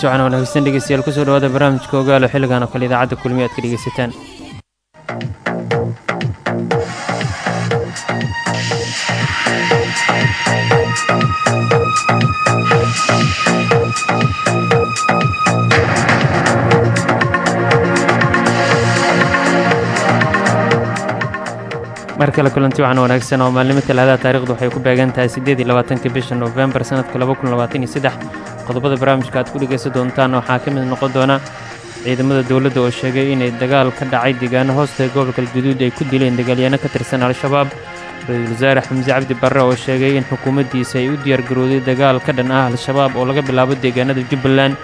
kulanti waxaan wanaagsan dhegeystayaal ku soo dhawaada barnaamijka ogaalo xilligan oo kale idaacadda kulmiye aad ka dhegeysataan. Mar kale kulanti waxaan wanaagsan oo maalnimo talaadaha taarikhdu waxay ku beegan tahay siddeed iyo labaatanka bisha noofembar sannadka laba kun labaatan iyo saddex qodobada barnaamijka aad ku dhegaysan doontaan waxaa ka mid noqon doona ciidamada dowladda oo sheegay inay dagaal ka dhacay deegaano hoosta gobolka guduud ay ku dileen dagaalyaano ka tirsan al-shabaab. Ra'iisul wasaare xamse cabdi barre oo sheegay in xukuumaddiisa ay u diyaargarowday dagaal ka dhan ah al-shabaab oo laga bilaabo deegaanada jubbaland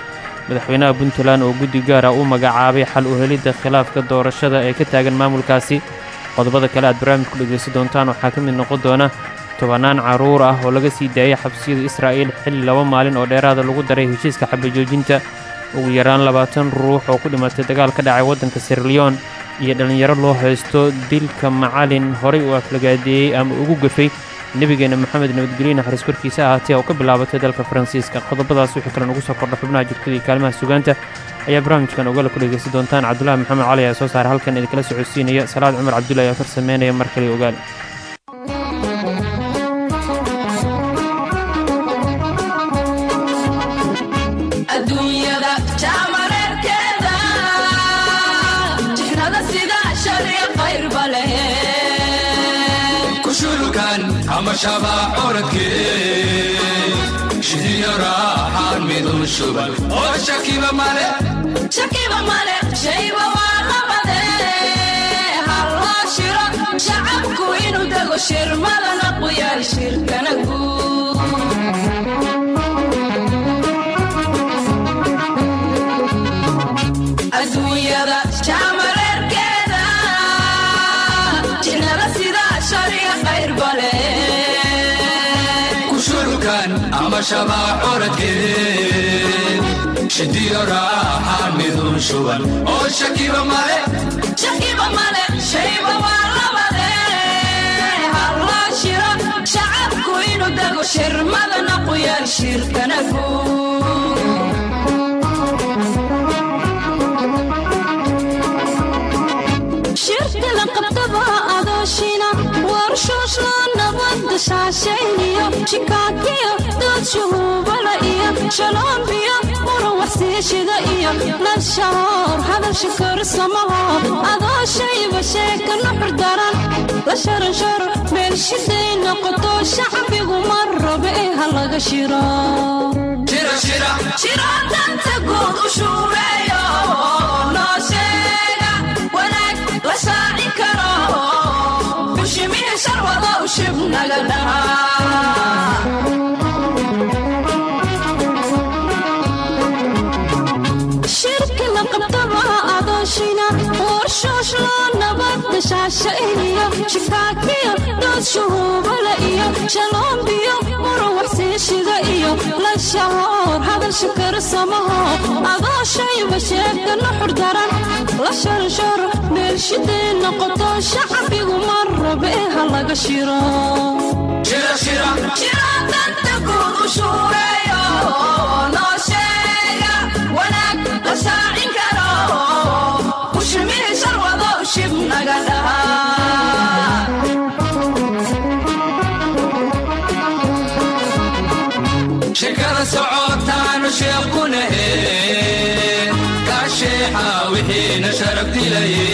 madaxweynaha puntland oo guddi gaara u magacaabay xal u helidda khilaafka doorashada ee ka taagan maamulkaasi. Qodobada kale aad barnaamij ku dhegaysan doontaan waxaa ka mid noqon doona tobannaan carruur ah oo laga sii daayay xabsiyada israa'iil xilli laba maalin oo dheeraada lagu daray heshiiska xabajoojinta ugu yaraan labaatan ruux oo ku dhimatay dagaal ka dhacay waddanka sirliyon iyo dhallinyaro loo haysto dilka macalin horay uu aflagaadeeyey ama ugu gafay. Nebigeenna moxamed nabadgelye naxariis korkiisa ahaatee oo ka bilaabatay dalka faransiiska. Qodobadaas wixii kale nugu soo kordha xubnaha jirtada iyo kaalimaha sugaanta. Ayaa barnaamijkan ogala ku dhegaysan doontaan cabdulahi maxamed cali ayaa soo saara halkan idinkala socodsiinaya. Salaad cumar cabdulla ayaa kor sameynaya mar kale ogaal shidiyo raaxaan midun shuban oo shakiba male shakiba male shayba waa labade halloo shiro shacabku inuu dego shirmadana quyaal shirkana guud shabaa coradkeed shidiyo raaxaan midun nabadda shaashayniyo shikaakiyo dood shuhuubala iyo shaloombiyo muruwaxsiishida iyo lashahoor hadalsha korsamaho adooshayba sheeka nuxur daran la sharansharo meelshiday noqoto shacbigu ma rabe ee ha laga shiro danta guud u shuureeyo noo shirki la qabtaba adooshina warshooshlo nabadda shaashayniyo shikaakiyo dood shuhuubala iyo shaloombiyo muruwaxsiishida iyo lashahoor hadalsha karsamaho adooshayba shacbigu laga shiro shiro danta guud u shuureeyo noo sheega wanaag la shaacin karo bushimihi sharwadow shibnaga dhahaa shekada socotaanu wixiina sharafdilaye kasheexa wixiina sharafdilaye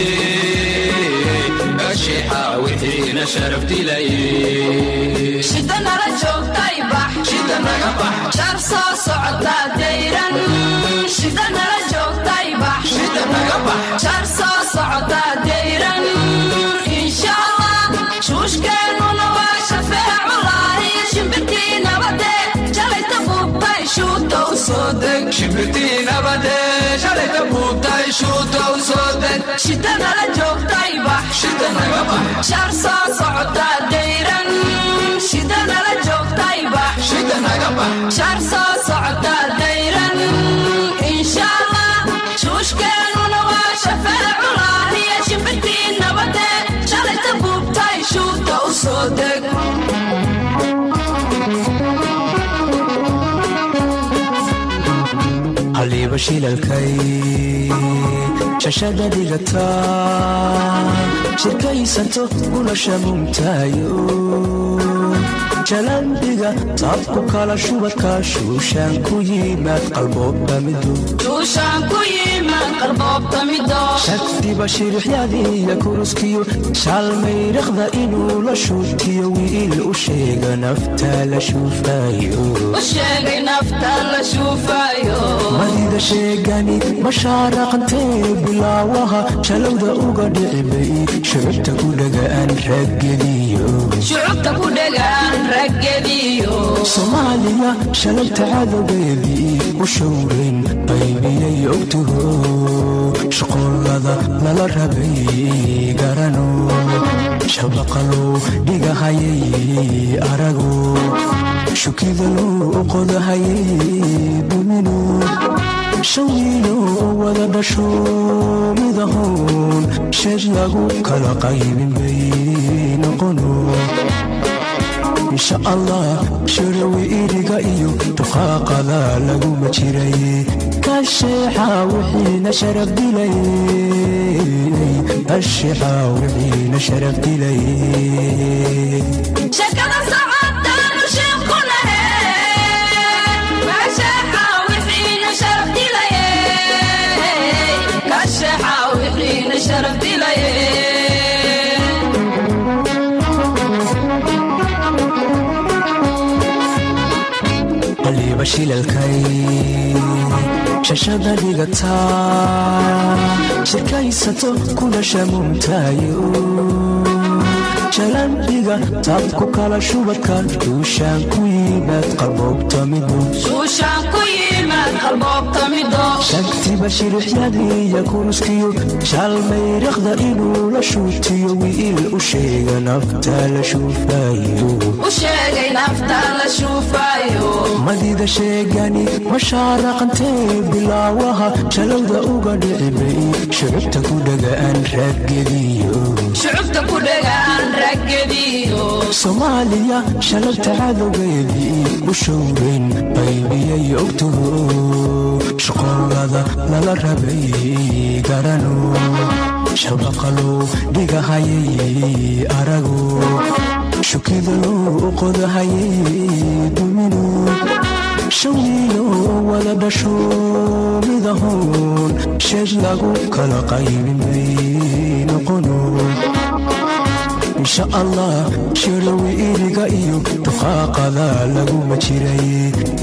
shida nala joogtay bax. Shar soo socotaa dayran shida nala joogtay bax. Shar soo socotaa dayran u soo deg shimbirtii nabade shalayta buubtay shuuta u soo deg shida nala joogtay bax shida naga bax shar soo socotaa dayran shida nala joogtay bax shida naga bax shar soo socotaa dayran insha allah shuushkeennuna waa shafeecu laahiyo shimbirtii nabade shalayta buubtay shuuta u soo xaliiba shilalkay shashada dhigata shirkaysato gulasha mumtaayo jalandhiga taabku kala shubadka shuushaan ku yimaad qalboobba midu duushaan ku yimaad qarboobta mido shagtiba shirixyadiiya kuruskiyo shaalmayrakhda inuu la shuutiyo wiil u sheega nafta la shuufayo u sheegay nafta la shuufayo madida sheegani mashaaraqantee bilaawaha shalowda uga dhicibay shucubta ku dhagaan raggediyo soomaaliya shalabta cadowgeedii u showrayn qaybiyay ogtaho shaqoolada lala rabay garano shabaqalow dhigahayay arago shukidaluu qodahayay dumino shawiilo wada dhasho midahoon sheed lagu kala qaybin bay noqono insha allah sharawi iriga iyo duqaaqada laguma jiray. Dilay kasheexa wixiina sharaf dilay qaliiba shilalkay shashada dhigata shirkaysato kulasha mumtaayo jalandhiga taabku kala shubadka duushaan ku yimaad qalboobta midu duushaan ku yimaad qalboobta mido shagtiba shirixyadiiya kuruskiyo shaalmayrakhda inuu la shuutiyo wiil u sheega nafta la shuufayo madida sheegani mashaaraqantee bilaawaha shalowda uga dhicibay shucubta ku dhagaan raggediyo. Soomaaliya shalabta cadowgeedii u showrayn qaybiyay ogtaho shaqoolada lala rabay garano shabaqalow dhigahayay arago shukidaluu qodahayay dumino shawiilo wada dhasho midahoon sheed lagu kala qaybin bay noqono insha allah sharawi iriga iyo duqaaqada laguma jiray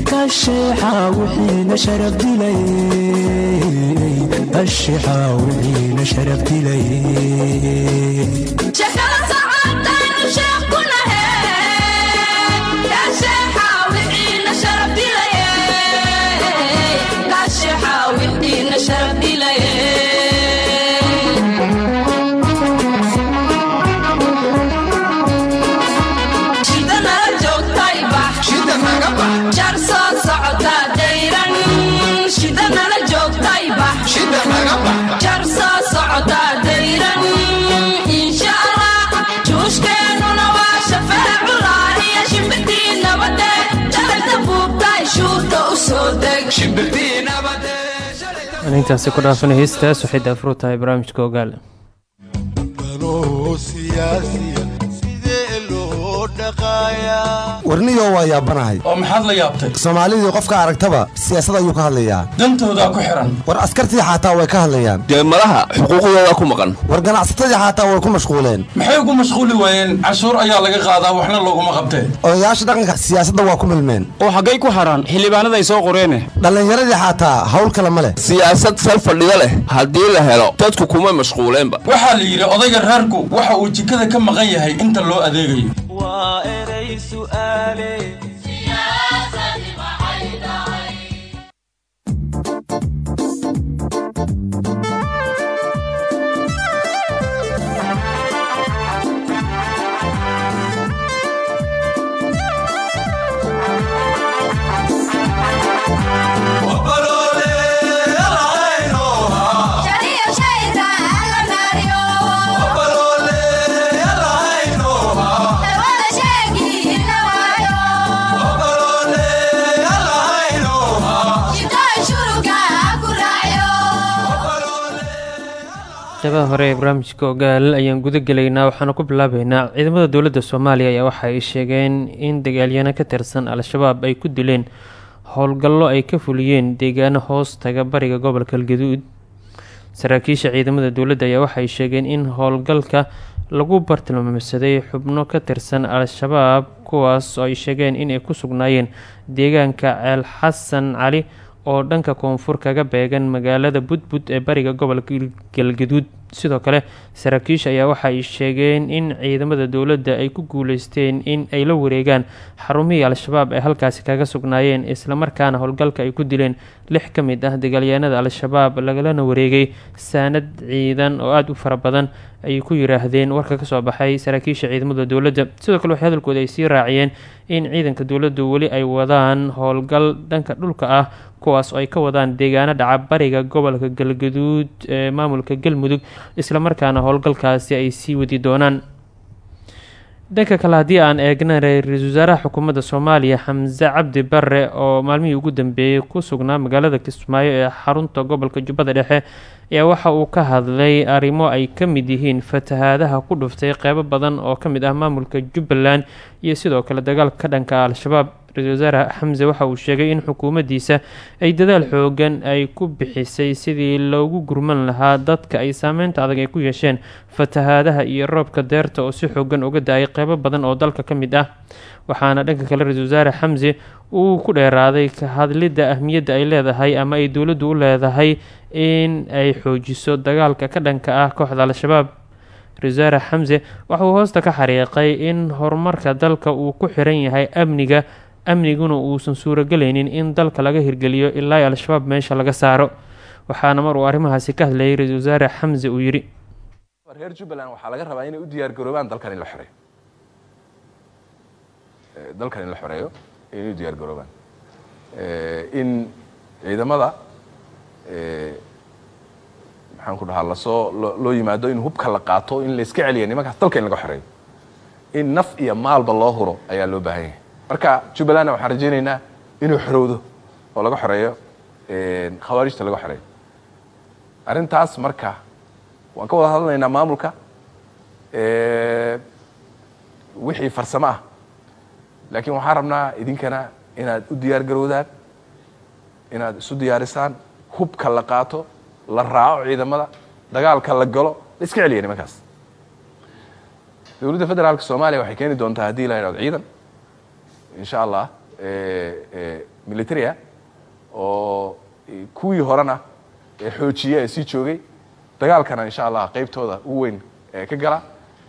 kasheexa wixiina sharaf dilay aan intaasi ku dhaafana heestaas waxay daafuru tahay barnaamijka ogaal warniyo waa yaabanahay. Oo maxaad la yaabtay? Soomaalidii qofka aragtaba siyaasad ayuu ka hadlayaa. Dantoodaa ku xidhan war askartii xataa way ka hadlayaan. Dee malaha xuquuqdooda ku maqan. War ganacsatadii xataa way ku mashquuleen. Maxay ugu mashquuli waayeen? Cashuur ayaa laga qaadaa waxna looguma qabtee. Odayaasha dhaqanka siyaasadda waa ku milmeen oo xaggay ku haraan xildhibaanaday soo qoreene dhallinyaradii xataa hawl kale ma leh. Siyaasad sal fadhiga leh haddii la helo dadku kuma mashquuleenba. Waxaa la yidhi odayga reerku waxa uu jikada ka maqan yahay inta loo adeegayo su'aale qeybaha hore ee barnaamijka ogaal ayaan guda gelaynaa waxaana ku bilaabeynaa ciidamada dowladda soomaaliya ayaa waxa ay sheegeen in dagaalyano ka tirsan al-shabaab ay ku dileen howlgallo ay ka fuliyeen deegaano hoos taga bariga gobolka galgaduud saraakiisha ciidamada dowladda ayaa waxay sheegeen in howlgalka lagu bartilmaamsaday xubno ka tirsan al-shabaab kuwaas oo ay sheegeen inay ku sugnaayeen deegaanka ceel xasan cali oo dhanka koonfur kaga beegan magaalada budbud ee bariga gobolka galgaduud sidoo kale saraakiisha ayaa waxa ay sheegeen in ciidamada dowladda ay ku guuleysteen in ay la wareegaan xarumihii al-shabaab ee halkaasi kaga sugnaayeen islamarkaana howlgalka ay ku dileen lix ka mid ah dagaalyahanada al-shabaab lagalana wareegay saanad ciidan oo aada u fara badan ayay ku yiraahdeen warka ka soo baxay saraakiisha ciidamada dowladda. Sidoo kale waxay hadalkooda ay sii raaciyeen in ciidanka dowladdu weli ay wadaan howlgal dhanka dhulka ah kuwaas oo ay ka wadaan deegaano dhaca bariga gobolka galgaduud ee maamulka galmudug islamarkaana howlgalkaasi ay sii wadi doonaan. Dhanka kale haddii aan eegna ra'iisul wasaaraha xukuumadda soomaaliya xamse cabdi bare oo maalmihii ugu dambeeyey ku sugnaa magaalada kismaayo ee xarunta gobolka jubbada dhexe ayaa waxa uu ka hadlay arrimo ay ka mid yihiin fatahaadaha ku dhuftay qeybo badan oo ka mid ah maamulka jubbaland iyo sidoo kale dagaalka ka dhanka al-shabaab ra'isul wasaare xamse waxa uu sheegay in xukuumaddiisa ay dadaal xoogan ay ku bixisay sidii loogu gurman lahaa dadka ay saameynta adag ay ku yeesheen fatahaadaha iyo roobka deerta oo si xoogan uga da'ay qeybo badan oo dalka ka mid ah. Waxaana dhanka kale ra'isul wasaare xamse uu ku dheeraaday ka hadlidda ahmiyadda ay leedahay ama ay dowladdu u leedahay in ay xoojiso dagaalka ka dhanka ah kooxda al-shabaab. Ra'isul wasaare xamse waxauu hoosta ka xariiqay in horumarka dalka uu ku xiran yahay amniga amniguna uusan suurogelaynin in dalka laga hirgeliyo ilaa al-shabaab meesha laga saaro. Waxaana mar uu arrimahaasi ka hadlayay ra'isul wasaare xamse uu yidhi reer jubbaland waxaa laga rabaa inay u diyaar garoobaan dalkan in la xoreeyo. Dalkan in la xoreeyo inay u diyaar garoobaan. In ciidamada maxaan ku dhahaa la soo loo yimaado in hubka la qaato in la iska celiya nimankaas dalka in laga xoreeyo. In naf iyo maalba loo huro ayaa loo baahan yahay marka jubbalandna waxaan rajaynaynaa inuu xorowdo oo laga xoreeyo khawaarijta laga xoreeyo. Arrintaas marka waan ka wada hadlaynaa maamulka wixii farsamo ah. Laakiin waxaan rabnaa idinkana inaad u diyaar garowdaan inaad isu diyaarisaan hubka la qaato la raaco ciidamada dagaalka la galo la iska celiya nimankaas. Dowladda federaalka soomaaliya waxay keeni doontaa haddii la yidhahdo ciidan insha allah militaria oo kuwii horena xoojiya ee sii joogay dagaalkana insha allah qeybtooda ugu weyn ka gala.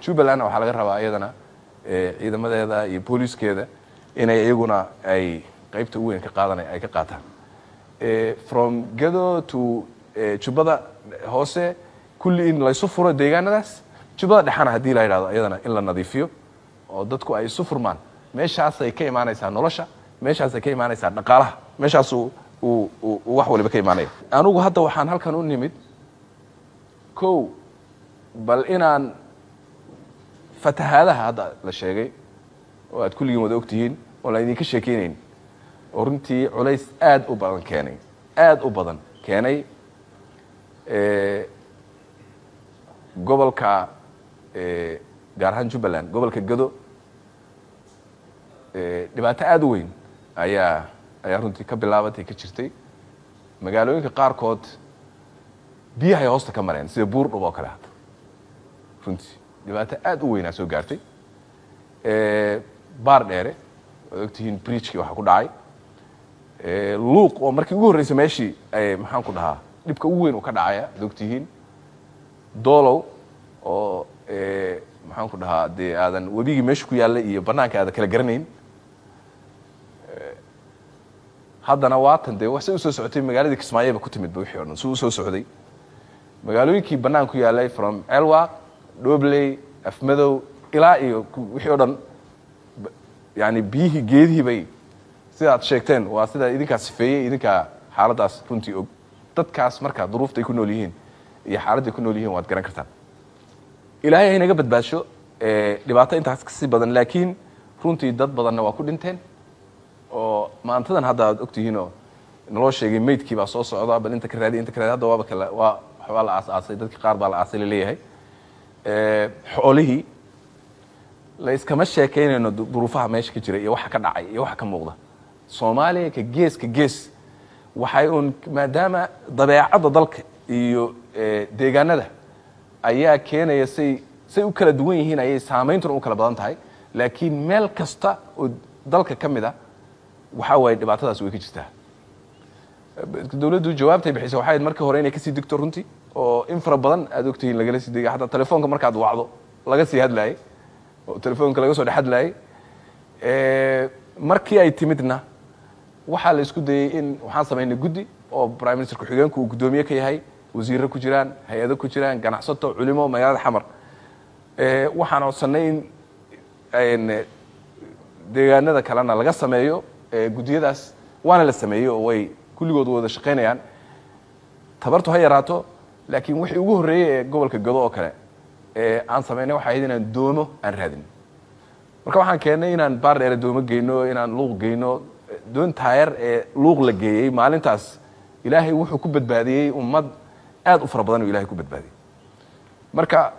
Jubbalandna waxaa laga rabaa iyadana ciidamadeeda iyo booliiskeeda inay iyaguna ay qeybta ugu weyn ka qaadana ay ka qaataan. From gado to jubbada hoose kulli in laysu furo deegaanadaas jubbada dhexana haddii la yidhahdo iyadana in la nadiifiyo oo dadku ay isu furmaan meeshaasay ka imaanaysaa nolosha meeshaasay ka imaanaysaa dhaqaalaha meeshaas uu wax waliba ka imaanaya. Anugu hadda waxaan halkan u nimid kow bal inaan fatahaadaha hadda la sheegay oo aad kulligiin wada ogtihiin oo la sheekeynayn oo runtii culays aada u badan keenay aada u badan keenay gobolka gaar ahaan jubbaland gobolka gado dhibaato aada u weyn ayaa ayaa runtii ka bilaabatay ka jirtay. Magaalooyinka qaarkood biyahay hoosta ka mareen sida buur dhub oo kale hadda runtii dhibaato aada u weynaa soo gaartay. Baar dheere waad ogtihiin bridgekii waxaa ku dhacay. Luuq oo markii ugu horreysay meeshii maxaan ku dhahaa dhibka ugu weyn uu ka dhacaya ad ogtihiin. Doolow oo maxaan ku dhahaa dee aadan webigii meesha ku yaallay iyo banaanka aadan kala garanayn haddana waatan dee wax se u soo socotay magaaladii kismaayeba ku timid ba wixii o dhan si u soo socday. Magaalooyinkii bannaan ku yaallay from celwaq dhobley afmadow ilaa iyo wixii o dhan yani biyihii geedihii bay sidaad sheegteen waa sidaa idinkaa sifeeyey idinkaa xaaladaas runtii og. Dadkaas marka duruufta ay ku nool yihiin iyo xaaladday ku nool yihiin waad garan kartaan. Ilaahay haynaga badbaasho dhibaato intaas ka sii badan laakiin runtii dad badanna waa ku dhinteen oo maantadan hadda aad ogtihiin oo naloo sheegay maydkii baa soo socda bal inta ka raadi inta ka raadi hadda waaba kale waa waxbaa la aas-aasay dadkii qaar baa la aasay la leeyahay xoolihii la iskama sheekaynayno du- duruufaha meesha ka jira iyo waxa ka dhacay iyo waxa ka muuqda. Soomaaliya ka gees ka gees. Waxay uun maadaama dabeecadda dalka iyo deegaanada ayaa keenaya say say u kala duwan yihiin ayay saameyntuna u kala badan tahay. Laakiin meel kasta oo dalka ka mid a waxaa waaye dhibaatadaas way ka jirtaa. Dowladdu jawaabtay bixisay waxay ahayd markii hore inay ka sii degto runtii oo in fara badan aad ogtihiin lagala sii degay xataa telefoonka markaad wacdo laga sii hadlaayay oo telefoonka laga soo dhex hadlaayay Eh, markii ay timidna waxaa la isku dayey in waxaan samaynay guddi oo prime minister ku-xigeenku uu guddoomiye ka yahay wasiirro ku jiraan hay'ado ku jiraan ganacsato culimo magaalada xamar. Waxaan codsanay in deegaanada kalena laga sameeyo guddiyadaas waana la sameeyey oo way kulligood wada shaqaynayaan. Tabartu ha yaraato laakiin wixii ugu horreeyey ee gobolka gado oo kale ee aan samaynay waxay ahayd inaan doomo aan raadin. Marka waxaan keennay inaan baar dheere doomo geyno inaan luuq geyno doon taayar ee luuq la geeyey maalintaas ilaahay wuxuu ku badbaadiyey ummad aad u fara badan oo ilahay ku badbaadiyey marka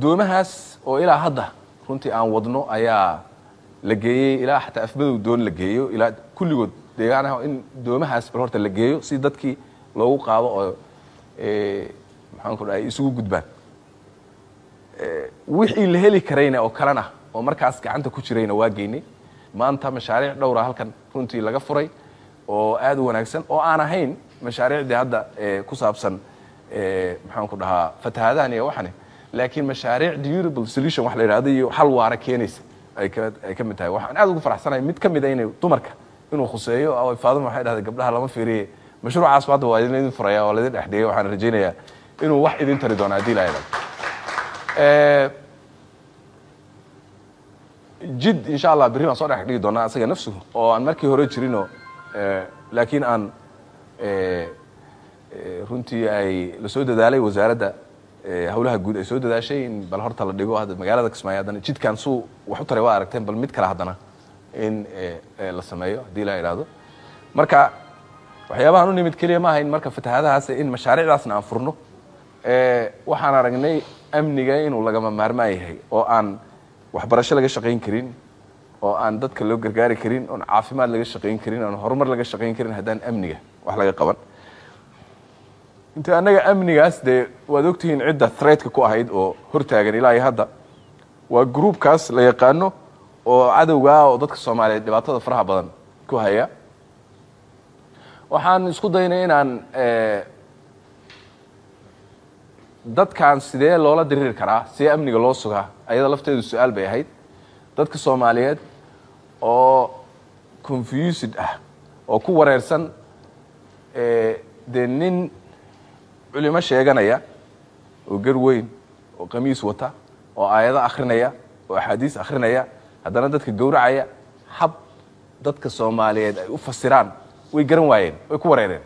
doomahaas oo ilaa hadda runtii aan wadno ayaa la geeyey ilaa xataa afmadow doon la geeyo ilaa kulligood. Deegaanaha in doomahaas bal horta la geeyo si dadkii loogu qaado oo maxaan ku dhahay isugu gudbaan. Wixii la heli karayna oo kalena oo markaas gacanta ku jirayna waa geynay. Maanta mashaariic dhowra halkan runtii laga furay oo aad u wanaagsan oo aan ahayn mashaariicdii hadda ku saabsan maxaan ku dhahaa fatahaadahan iyo waxane. Laakiin mashaariic durable solution wax la yidhahdo iyo xal waara keenaysa ay ka tahay. Waxaan aad ugu faraxsanahay mid ka mid a inay dumarka inuu khuseeyo oo faaduma waxay dhahday gabdhaha lama fiiriye. Mashruucaas hadda waa idin furaya waa laidin dhex dhigay waxaan rajaynayaa inuu wax idin tari doono haddii la Eh, jid insha allah berri baan soo dhex dhigi doonaa asaga nafsuhu oo aan markii hore jirinoo eh, laakiin aan eh, runtii ay la dadaalay wasaaradda howlaha guud ay soo dadaashay in bal horta la dhigo hadda magaalada kismaayo haddana jidkan suu wax u taray waa aragteen bal mid kale haddana in la sameeyo haddii la idhaahdo marka waxyaabahan u nimid keliya ma ahayn marka fatahaadahaas in mashaariicdaasna aan furno waxaan aragnay amniga inuu lagama maarmaan yahay oo aan waxbarasho laga shaqayn karin oo aan dadka loo gargaari karin oon caafimaad laga shaqayn karin oon horumar laga shaqayn karin haddaan amniga wax laga qaban inta annaga amnigaas dee waad ogtihiin cidda threatka ku ahayd oo hortaagan ilaa hadda. Waa groupkaas la yaqaano oo cadowga ah oo dadka soomaaliyeed dhibaatada faraha badan ku haya. Waxaan isku daynay inaan eh, dadkan sidee loola diriiri karaa sidee amniga loo sugaa? Ayada lafteedu su'aal bay ahayd. Dadka soomaaliyeed oo confused ah oo ku wareersan eh, dee nin culimo sheeganaya oo gar weyn oo qamiis wata oo aayado akhrinaya oo axaadiis akhrinaya haddana dadka gowracaya hab dadka soomaaliyeed ay u fasiraan way garan waayeen way ku wareereen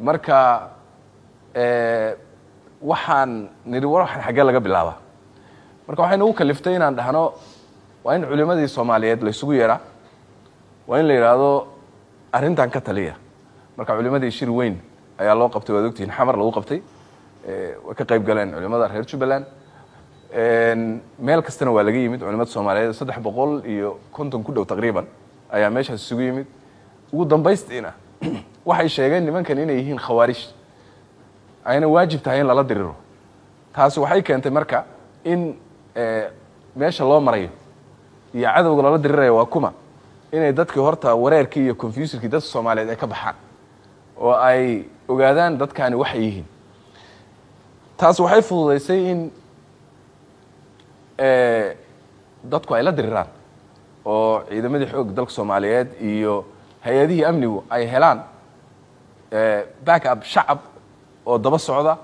marka eh, waxaan nidhi waxaan xaggee laga bilaabaa marka waxay nagu kaliftay inaan dhahno waa in culimadii soomaaliyeed la isugu yeeraa waa in la yidhaahdo arrintan ka taliya. Marka culimadii shir weyn ayaa loo qabtay waad ogtihiin xamar lagu qabtay way ka qayb galeen culimada reer jubbaland meel kastana waa laga yimid culimada soomaaliyeed saddex boqol iyo konton ku dhow taqriiban ayaa meeshaas isugu yimid. Ugu dambaystiina waxay sheegeen nimankan inay yihiin khawaarij ayna waajib tahay in lala diriro. Taasi waxay keentay marka in meesha loo marayo iyo cadowga lala diriraya waa kuma. Inay dadkii horta wareerkii iyo confuserkii dadka soomaaliyeed ay ka baxaan oo ay ogaadaan dadkani waxay yihiin. Taas waxay fududaysay in eh, dadku ay la diriraan oo ciidamadii xoog dalka soomaaliyeed iyo hay'adihii amnigu ay helaan eh, backup shacab oo daba socda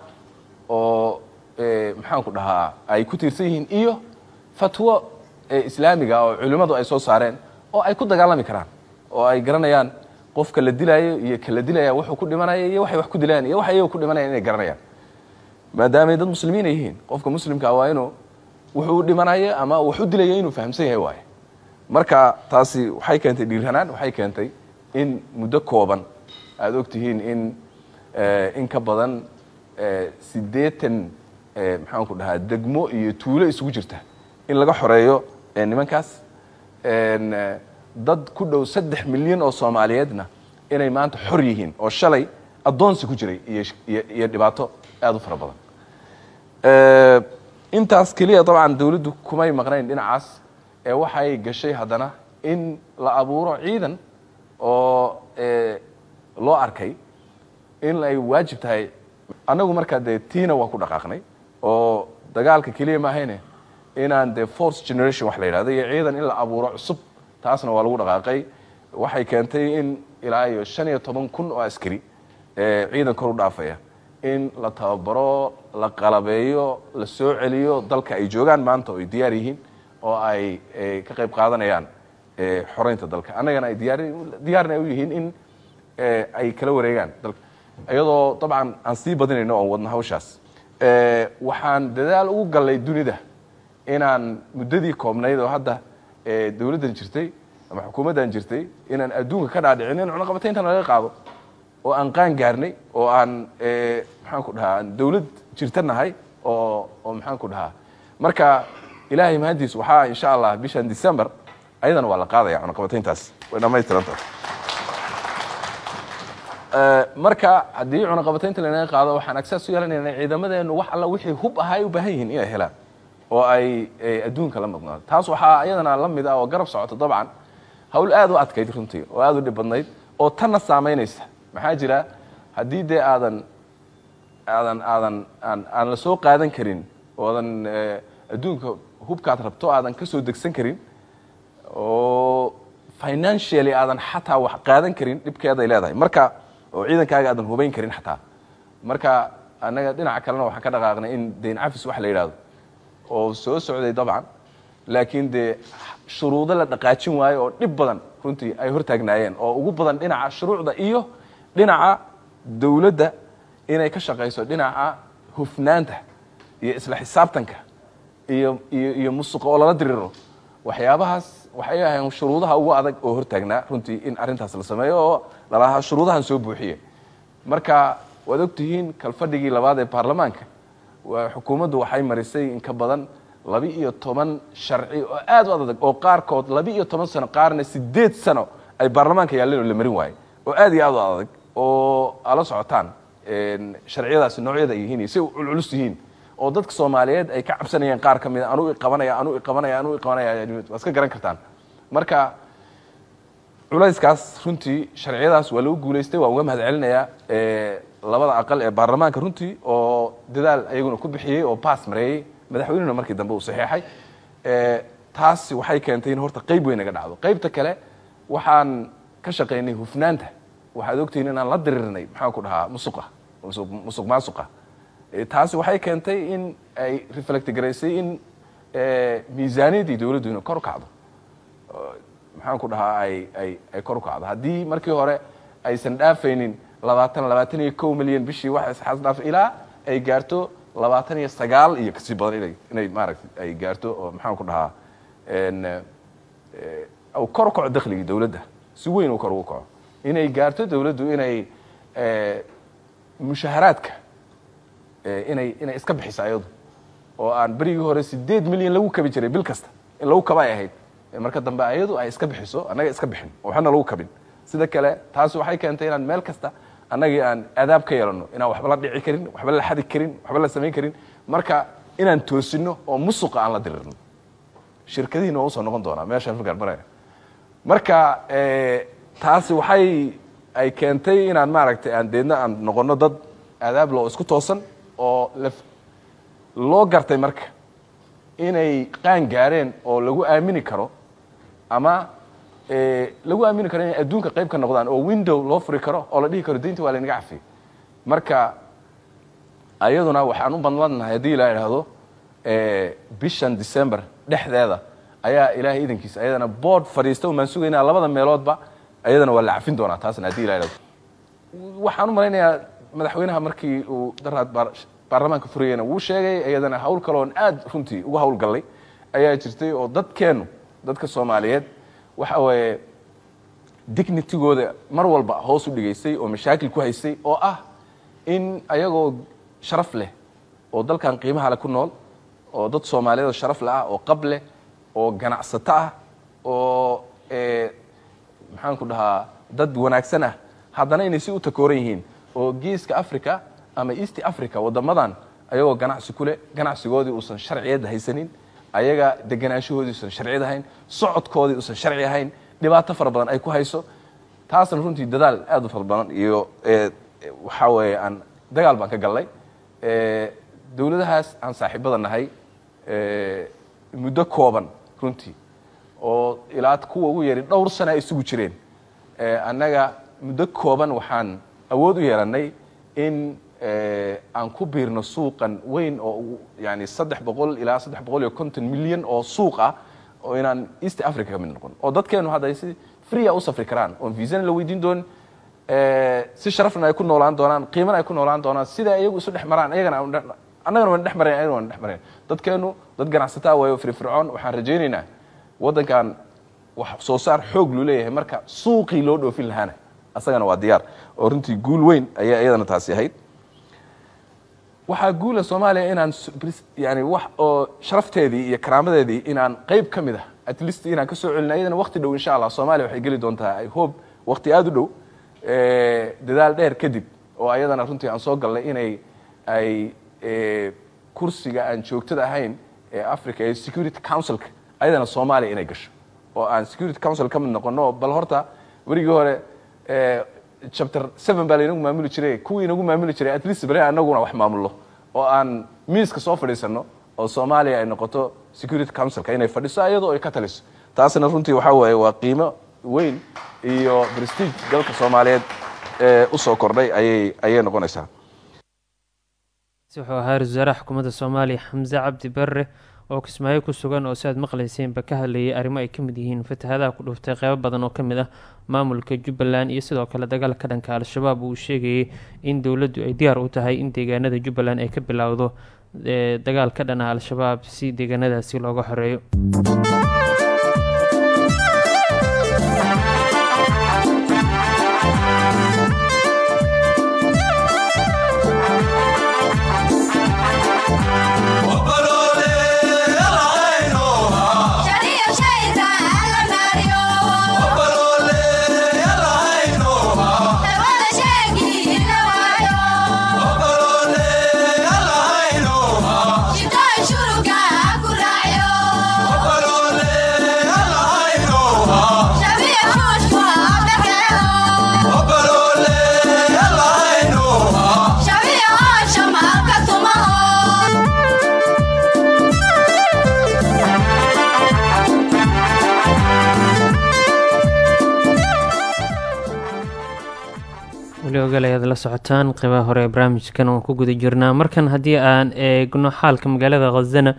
oo eh, maxaan ku dhahaa ay ku tiirsan yihiin iyo fatwo islaamiga oo culimmadu ay soo saareen oo ay ku dagaalami karaan oo ay garanayaan qofka la dilaayo iyo ka la dilaya wuxuu ku dhimanaya iyo waxay wax ku dilayaan iyo waxay iyaga ku dhimanayaan inay garanayaan. Maadaamay dad muslimiin ay yihiin qofka muslimkaa waa inuu wuxuu u dhimanaya ama wax u dilaya inuu fahamsan yahay waaye marka taasi waxay keentay dhiirhanaan waxay keentay in muddo kooban aada og tihiin in eh, in ka badan eh, siddeetan eh, maxaan ku dhahaa degmo iyo tuulo isugu jirta in laga xoreeyo nimankaas dad ku dhow saddex milyan oo soomaaliyeedna inay maanta xor yihiin oo shalay addoonsi ku jiray iyo dhibaato aada u fara badan. Intaas keliya dabcan dawladdu kumay maqnayn dhinacaas ee waxay gashay haddana in la abuuro ciidan oo loo arkay in ay waajib tahay. Annagu markaa dee tiina waa ku dhaqaaqnay oo dagaalka keliya maahayne inaan dee force generation wax la yidhahdo iyo ciidan in la abuuro cusub taasna waa lagu dhaqaaqay. Waxay keentay in ilaa iyo shan iyo toban kun oo askari ciidan kor u dhaafaya in la tababaro la qalabeeyo la soo celiyo dalka ay joogaan maanta oo ay diyaar yihiin oo ay eh, ka qayb qaadanayaan eh, xoreynta dalka. Annagana ay diyaar diyaarna u yihiin in eh, ay kala wareegaan dalka. Iyadoo dabcan aan sii badinayno oon wadno hawshaas waxaan dadaal ugu gallay dunida inaan muddadii koobnayd oo hadda dawladdan jirtay ama xukuumaddan jirtay inaan adduunka ka dhaadhicin in cunaqabatayntan laga qaado oo aan qaan gaarnay oo aan maxaan ku dhahaa aan dawlad jirta nahay oo oo maxaan ku dhahaa. Marka ilaahay mahadiis waxaa insha allah bishan december ayadana waa la qaadaya cunaqabatayntaas way dhammaystirantahay Eh, marka haddii cunaqabataynta lanaga qaado waxaan agsaas u yeelanaynaa ciidamadeenu wax alla wixii hub ahaa ay u baahan yihiin inay helaan oo ay eh, adduunka la maqnaado taas waxaa iyadana la mid ah oo garab socota dabcan. Hawl aad u adkayd runtii oo aad u dhib badnayd oo tanna saamaynaysa. Maxaa jira? Haddii dee aadan aadan aadan aan la soo qaadan karin oodan eh, adduunka hubkaad rabto aadan ka degsan karin oo financially aadan xataa wax qaadan karin dhibkeeday leedahay. Marka oo ciidankaaga aadan hubayn karin xataa. Marka annaga dhinaca kalena waxaan ka dhaqaaqnay in deyn cafis wax la yidhaahdo oo soo socday dabcan laakiin dee shuruudo la dhaqaajin waayo oo dhib badan runtii ay hortaagnaayeen oo ugu badan dhinaca shuruucda iyo dhinaca dawladda inay ka shaqayso dhinaca hufnaanta iyo isla xisaabtanka iyo iyo iyo musuqa oo lala diriro. Waxyaabahaas waxay ahayn shuruudaha ugu adag oo hortaagnaa runtii in arrintaas la sameeyo oo lalahaa shuruudahan soo buuxiye. Marka waad ogtihiin kalfadhigii labaad ee baarlamaanka xukuumaddu waxay marisay in ka badan laba iyo toban sharci oo aad u adag oo qaarkood laba iyo toban sano qaarna sideed sano ay baarlamaanka yaalleen oo la marin waaye oo aad iyo aad u adag oo ala socotaan sharciyadaasi noocyada ay yihiin si culculus yihiin oo dadka soomaaliyeed ay ka cabsanayeen qaar ka mida anuu iqabanaya anuu iqabanaya anuu iqabanaya waa iska garan kartaan. Marka culayskaas runtii sharciyadaas waa lagu guulaystay waan uga mahad celinayaa labada aqal ee baarlamaanka runtii oo dadaal ayaguna ku bixiyey oo baas mareeyey madaxweynuna markii dambe uu saxeexay taasi waxay keentay in horta qayb weyn naga dhacdo. Qaybta kale waxaan ka shaqaynay hufnaanta. Waxaad ogtihiin inaan la dirirnay maxaan ku dhahaa musuqa musuq maasuqa. Taasi waxay keentay in ay reflect garaysay in miisaaniyaddii dawladdu inay kor u kacdo. Maxaan ku dhahaa ay ay ay kor u kacdo. Haddii markii hore aysan dhaafaynin labaatan labaatan iyo kow milyan bishii wax isxaas dhaaf ilaa ay gaarto labaatan iyo sagaal iyo ka sii badan inay inay maaragtay ay gaarto oo maxaan ku dhahaa n eh, kor u kaco dakhligii dawladda si weyn uu kor ugu kaco. Inay gaarto dawladdu inay eh, mushaharaadka eh, inay inay iska bixiso ayadu oo aan berigii hore sideed milyan lagu kabi jiray bil kasta in lagu kaba ay ahayd. Marka dambe ayadu ay iska bixiso annaga iska bixin oo waxna lagu kabin. Sida kale taasi waxay keentay inaan meel kasta annagii aan adaab ka yeelano inaan waxba la dhici karin waxba la xadi karin waxba la samayn karin marka inaan toosino oo musuqa aan la dirirno shirkadihiina waa u soo noqon doonaa meeshaan markaan maraya marka eh, taasi waxay ay keentay inaan maaragtay aan deedna aan noqono dad aadaab loo isku toosan oo loo gartay marka inay qaan gaareen oo lagu aamini karo ama lagu aamini karo inay adduunka qayb ka noqdaan oo window loo furi karo oo la dhihi karo diinta waa laynaga cafiyey. Marka ayaduna waxaan u badladnahay haddii la idhaahdo bishan december dhexdeeda ayaa ilaahay idankiisa ayadana board fadhiista umaan sugaynaa labada meeloodba ayadana waa la cafin doonaa taasna haddii la idhahdo waxaan u malaynayaa madaxweynaha markii uu daraad baar- baarlamaanka furayena wuu sheegay iyadana hawl kaloon aad runtii uga hawlgallay ayaa jirtay oo dadkeennu dadka soomaaliyeed waxa weeye dignitigooda mar walba hoos u dhigaysay oo mashaakil ku haysay oo ah in ayagoo sharaf leh oo dalkan qiimaha leh ku nool oo dad soomaaliyeed oo sharaf leh ah oo qab leh oo ganacsato ah oo eh, maxaan ku dhahaa dad wanaagsan ah. Haddana inay si u takooran yihiin oo geeska africa ama east africa wadamadan ayagoo ganacsi ku leh ganacsigoodii uusan sharciyad haysanin ayaga deganaanshahoodii uusan sharciyad ahayn socodkoodii uusan sharci ahayn dhibaato fara badan ay ku hayso. Taasna runtii dadaal aad u fara badan iyo eh, waxaa weeye aan dagaal baan ka gallay Eh, dowladahaas aan saaxiibada nahay eh, muddo kooban runtii oo ilaa kuwa ugu yari dhowr sana ay isugu jireen. Annaga muddo kooban waxaan awood u yeelannay in aan ku biirno suuqan weyn oo yani saddex boqol ilaa saddex boqol iyo konton milyan oo suuq ah oo inaan east africa ka mid noqon. Oo dadkeenu hadda si freea u safri karaan oon viisana la weydiin doonin Eh, si sharafna ay ku noolaan doonaan qiimana ay ku noolaan doonaan sida iyagu isu dhex maraan dhex- annagana waan dhex marayn ayagana waan dhex marayn dadkeenu dad ganacsataa waayo firfircoon waxaan rajaynaynaa waddankan wax soo saar xoog luu leeyahay marka suuqii loo dhoofin lahaana. Asagana waa diyaar. Oo runtii guul weyn ayaa iyadana taasi ahayd waxaa guula soomaaliya inaan yani wax oo sharafteedii iyo karaamadeedii inaan qayb ka mid ah at least inaan ka soo celina iyadana waqti dhow insha allah soomaaliya waxay geli doontaa i hope waqti aada u dhow dadaal dheer kadib oo ayadana runtii aan soo galnay inay ay kursiga aan joogtada ahayn ee africa ee security councilka ayadana soomaaliya inay gasho oo aan security council ka mid noqono bal horta werigii hore chapter seven baa laynagu maamuli jiray kuwii inagu maamuli jiray at least bari anaguna wax maamulno oo aan miiska soo fadhiisano oo soomaaliya ay noqoto security councilka inay fadhiso iyadoo ay ka taliso. Taasna runtii waxaa waaye waa qiimo weyn iyo prestige dalka soomaaliyeed ee u soo kordhay ayay ayay noqonaysaa. Wuxuu ahaa ra'iisul wasaaraha xukuumadda soomaaliya xamse cabdi barre oo kismaayo ku sugan oo si aad maqlayseenba ka hadlayay arrimo ay ka mid yihiin fatahadaha ku dhuftay qeybo badan oo ka mid ah maamulka jubbaland iyo sidoo kale dagaalka dhanka al-shabaab uu sheegayay in dowladdu ay diyaar u tahay in deegaanada jubbaland ay ka bilowdo ee, dagaal ka dhana al-shabaab si deegaanadaasi looga xoreeyo ogaal ayaad la socotaan. Qeybaha hore ee barnaamijkan waan ku guda jirnaa. Markan haddii aan eegno xaalka magaalada khazana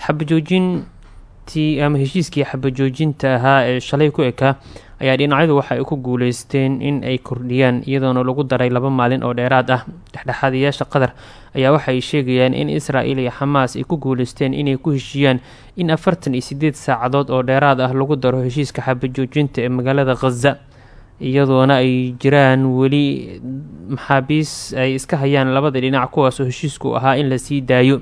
xabajoojintii ama heshiiskii xabajoojinta ahaa ee shalay ku ekaa ayaa dhinacyadu waxa ay ku guuleysteen in ay kordhiyaan iyadoona lagu daray laba maalin oo dheeraad ah. Dhexdhexaadayaasha qatar ayaa waxa ay sheegayaan in israel iyo xamaas ay ku guuleysteen inay ku heshiiyaan in afartan iyo sideed saacadood oo dheeraad ah lagu daro heshiiska xabajoojinta ee magaalada khaza iyadoona ay jiraan weli maxaabiis ay iska hayaan labada dhinac kuwaasoo heshiisku ahaa in la sii daayo.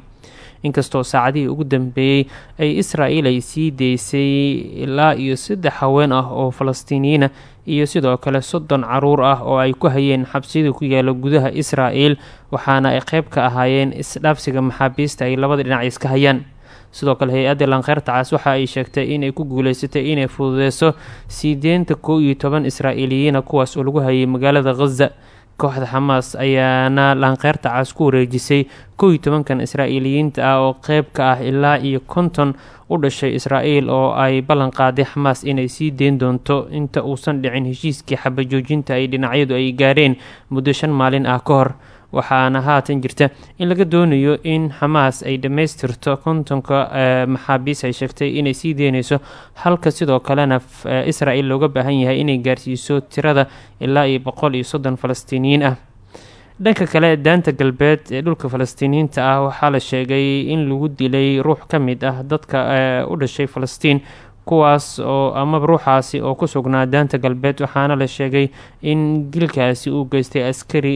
Inkastoo saacadihii ugu dambeeyey ay israel ay sii deysay ilaa iyo saddex haween ah oo falastiiniyiina iyo sidoo kale soddon carruur ah oo ay ku hayeen xabsiyada ku yaalla gudaha israel waxaana ay qeyb ka ahaayeen isdhaafsiga maxaabiista ay labada dhinac iska hayaan sidoo kale hay'adda lankeyrta cas waxa ay sheegtay inay ku guuleysatay inay fududeyso sii deynta kow iyo toban israa'iiliyiina kuwaas oo lagu hayay magaalada khaza kooxda xamaas ayaana laankeyrta ku wareejisay kow iyo tobankan israa'iiliyiinta ah oo qeyb ka ah ilaa iyo konton u dhashay israa'iil oo ay ballan qaaday xamaas inay sii deyn doonto. Inta uusan dhicin heshiiskii xabajoojinta ay dhinacyadu ay gaareen muddo shan maalin ah ka hor waxaana haatan jirta in laga doonayo in xamaas ay dhammaystirto kontonka maxaabiis ay sheegtay inay sii deyneyso halka sidoo kalena israel looga baahan yahay inay gaarsiiso tirada ilaa iyo boqol iyo soddon falastiiniyiin ah. Dhanka kale daanta galbeed ee dhulka falastiiniyiinta ah waxaa la sheegay in lagu dilay ruux ka mid ah dadka u dhashay falastiin kuwaas oo amaba ruuxaasi oo ku sugnaa daanta galbeed waxaana la sheegay in dilkaasi uu geystay askari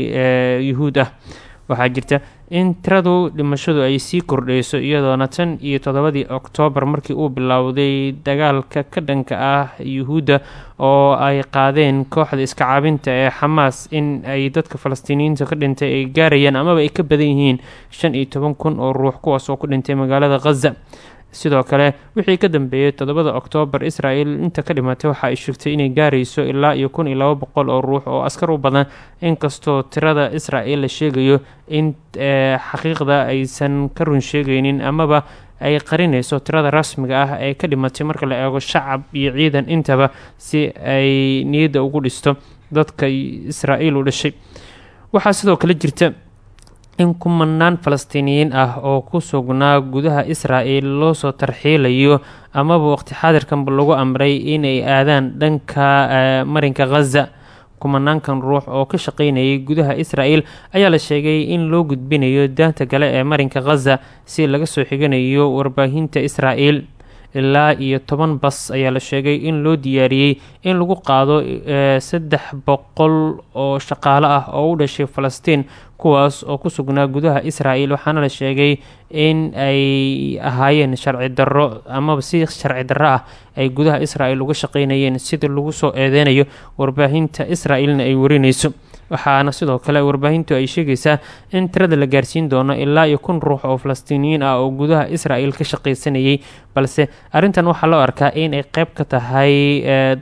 yuhuud ah. Waxaa jirta in tiradu dhimashadu ay sii kordhayso iyadoona tan iyo toddobadii oktoobar markii uu bilowday dagaalka ka dhanka ah yuhuudda oo ay qaadeen kooxda iska caabinta ee xamaas in ay dadka falastiiniyiinta ka dhintay ay gaarayaan amaba ay ka badan yihiin shan iyo toban kun oo ruux kuwaas oo ku dhintay magaalada khaza sidoo kale wixii ka dambeeyey toddobada oktoobar israel inta ka dhimatay waxa ay sheegtay inay gaarayso ilaa iyo kun iyo laba boqol oo ruux oo askar u badan. Inkastoo tirada israel la sheegayo in xaqiiqda aysan ka run sheegaynin amaba ay qarinayso tirada rasmiga ah ee ka dhimatay marka la eego shacab iyo ciidan intaba si ay niyadda ugu dhisto dadka israel u dhashay. Waxaa sidoo kale jirta in kumanaan falastiiniyiin ah oo ku sugnaa gudaha israel loo soo tarxiilayo amaba waqti xaadirkanba lagu amray inay aadaan dhanka marinka khaza kumanaankan ruux oo ka shaqeynayay gudaha israel ayaa la sheegay in loo gudbinayo daanta kale ee marinka khaza si laga soo xiganayo warbaahinta israel ilaa iyo toban bas ayaa la sheegay in loo diyaariyey in lagu qaado saddex boqol oo shaqaale ah oo u dhashay falastiin kuwaas oo ku sugnaa gudaha israel waxaana la sheegay in ay ahaayeen sharci darro amaba si sharci darro ah ay gudaha israel uga shaqeynayeen sida lagu soo eedeynayo warbaahinta israelna ay warinayso waxaana sidoo kale warbaahintu ay sheegaysaa in tirada la gaarsiin doono ilaa iyo kun ruux oo falastiiniyiin ah oo gudaha israel ka shaqaysanayay balse arrintan waxaa loo arkaa in ay qeyb ka tahay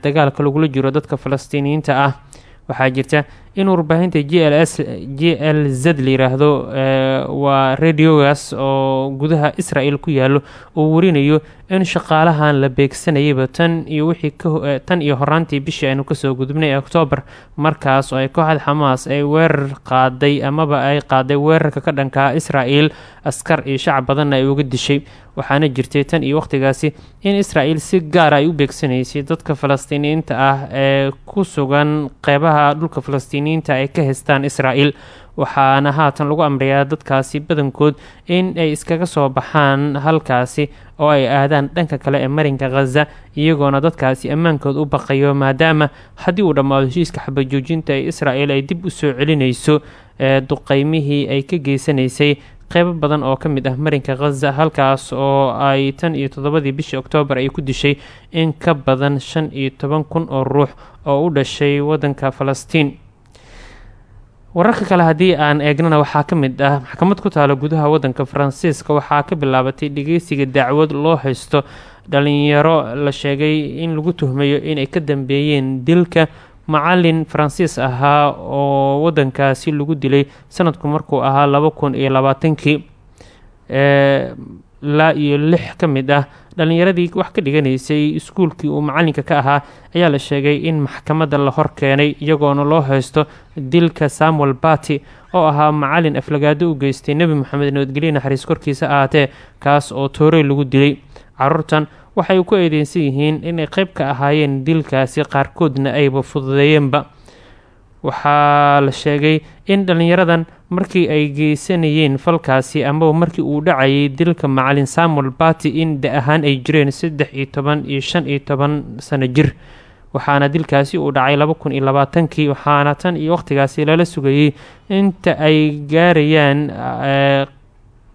dagaalka lagula jiro dadka falastiiniyiinta ah. Waxaa jirta in warbaahinta j l s j l z la waa radiogaas oo gudaha israel ku yaalo uu warinayo in shaqaalahan la beegsanayayba tan iyo wixii tan iyo horaantii bishii aynu ka soo gudubnay oktoobar markaas oo ay kooxda xamaas ay weerar qaaday amaba ay qaaday weerarka ka dhankaa israel askar iyo shacab badanna ay uga dishay. Waxaana jirtay tan iyo waqtigaasi in israel si gaara ay u beegsanaysay dadka falastiiniyiinta ah ee ku sugan qeybaha dhulka falastiiniyiinta ay ka haystaan israel waxaana haatan lagu amrayaa dadkaasi badankood in ay iskaga soo baxaan halkaasi oo ay aadaan dhanka kale ee marinka khaza iyagoona dadkaasi ammaankood u baqayo maadaama haddii uu dhammaado heshiiska xabajoojinta ee israel ay dib u soo celinayso duqeymihii ay ka geysanaysay. Qeybo badan oo ka mid ah marinka khaza halkaas oo ay tan iyo toddobadii bishii oktoobar ay ku dishay in ka badan shan iyo toban kun oo ruux oo u dhashay waddanka falastiin wararka kale haddii aan eegnana waxaa ka mid ah maxkamad ku taala gudaha waddanka faransiiska. Waxaa ka bilaabatay dhegeysiga dacwad loo haysto. Dhalinyaro la sheegay in lagu tuhmayo inay ka dambeeyeen dilka macalin faransiis ahaa oo waddankaasi lagu dilay sanadku markuu ahaa laba kun iyo labaatankii. Iyo lix ka mid ah dhalinyaradii wax ka dhiganaysay iskuulkii uu macalinka ka ahaa ayaa la sheegay in maxkamadda la hor keenay iyagoona loo haysto dilka samuel bati oo ahaa macalin aflagaado u geystay nebi moxamed nabadgelye naxariis korkiisa ahaatee kaas oo toorey lagu dilay. Caruurtan waxay ku eedeysan yihiin inay qeyb ka ahaayeen dilkaasi qaarkoodna ayba fududeeyeenba waxaa la sheegay in dhalinyaradan markii ay geysanayeen falkaasi amaba markii uu dhacayay dilka macalin samuel bati in da ahaan ay jireen saddex iyo toban iyo shan iyo toban sano jir. Waxaana dilkaasi uu dhacay laba kun iyo labaatankii waxaana tan iyo waqtigaasi lala sugayay inta ay gaarayaan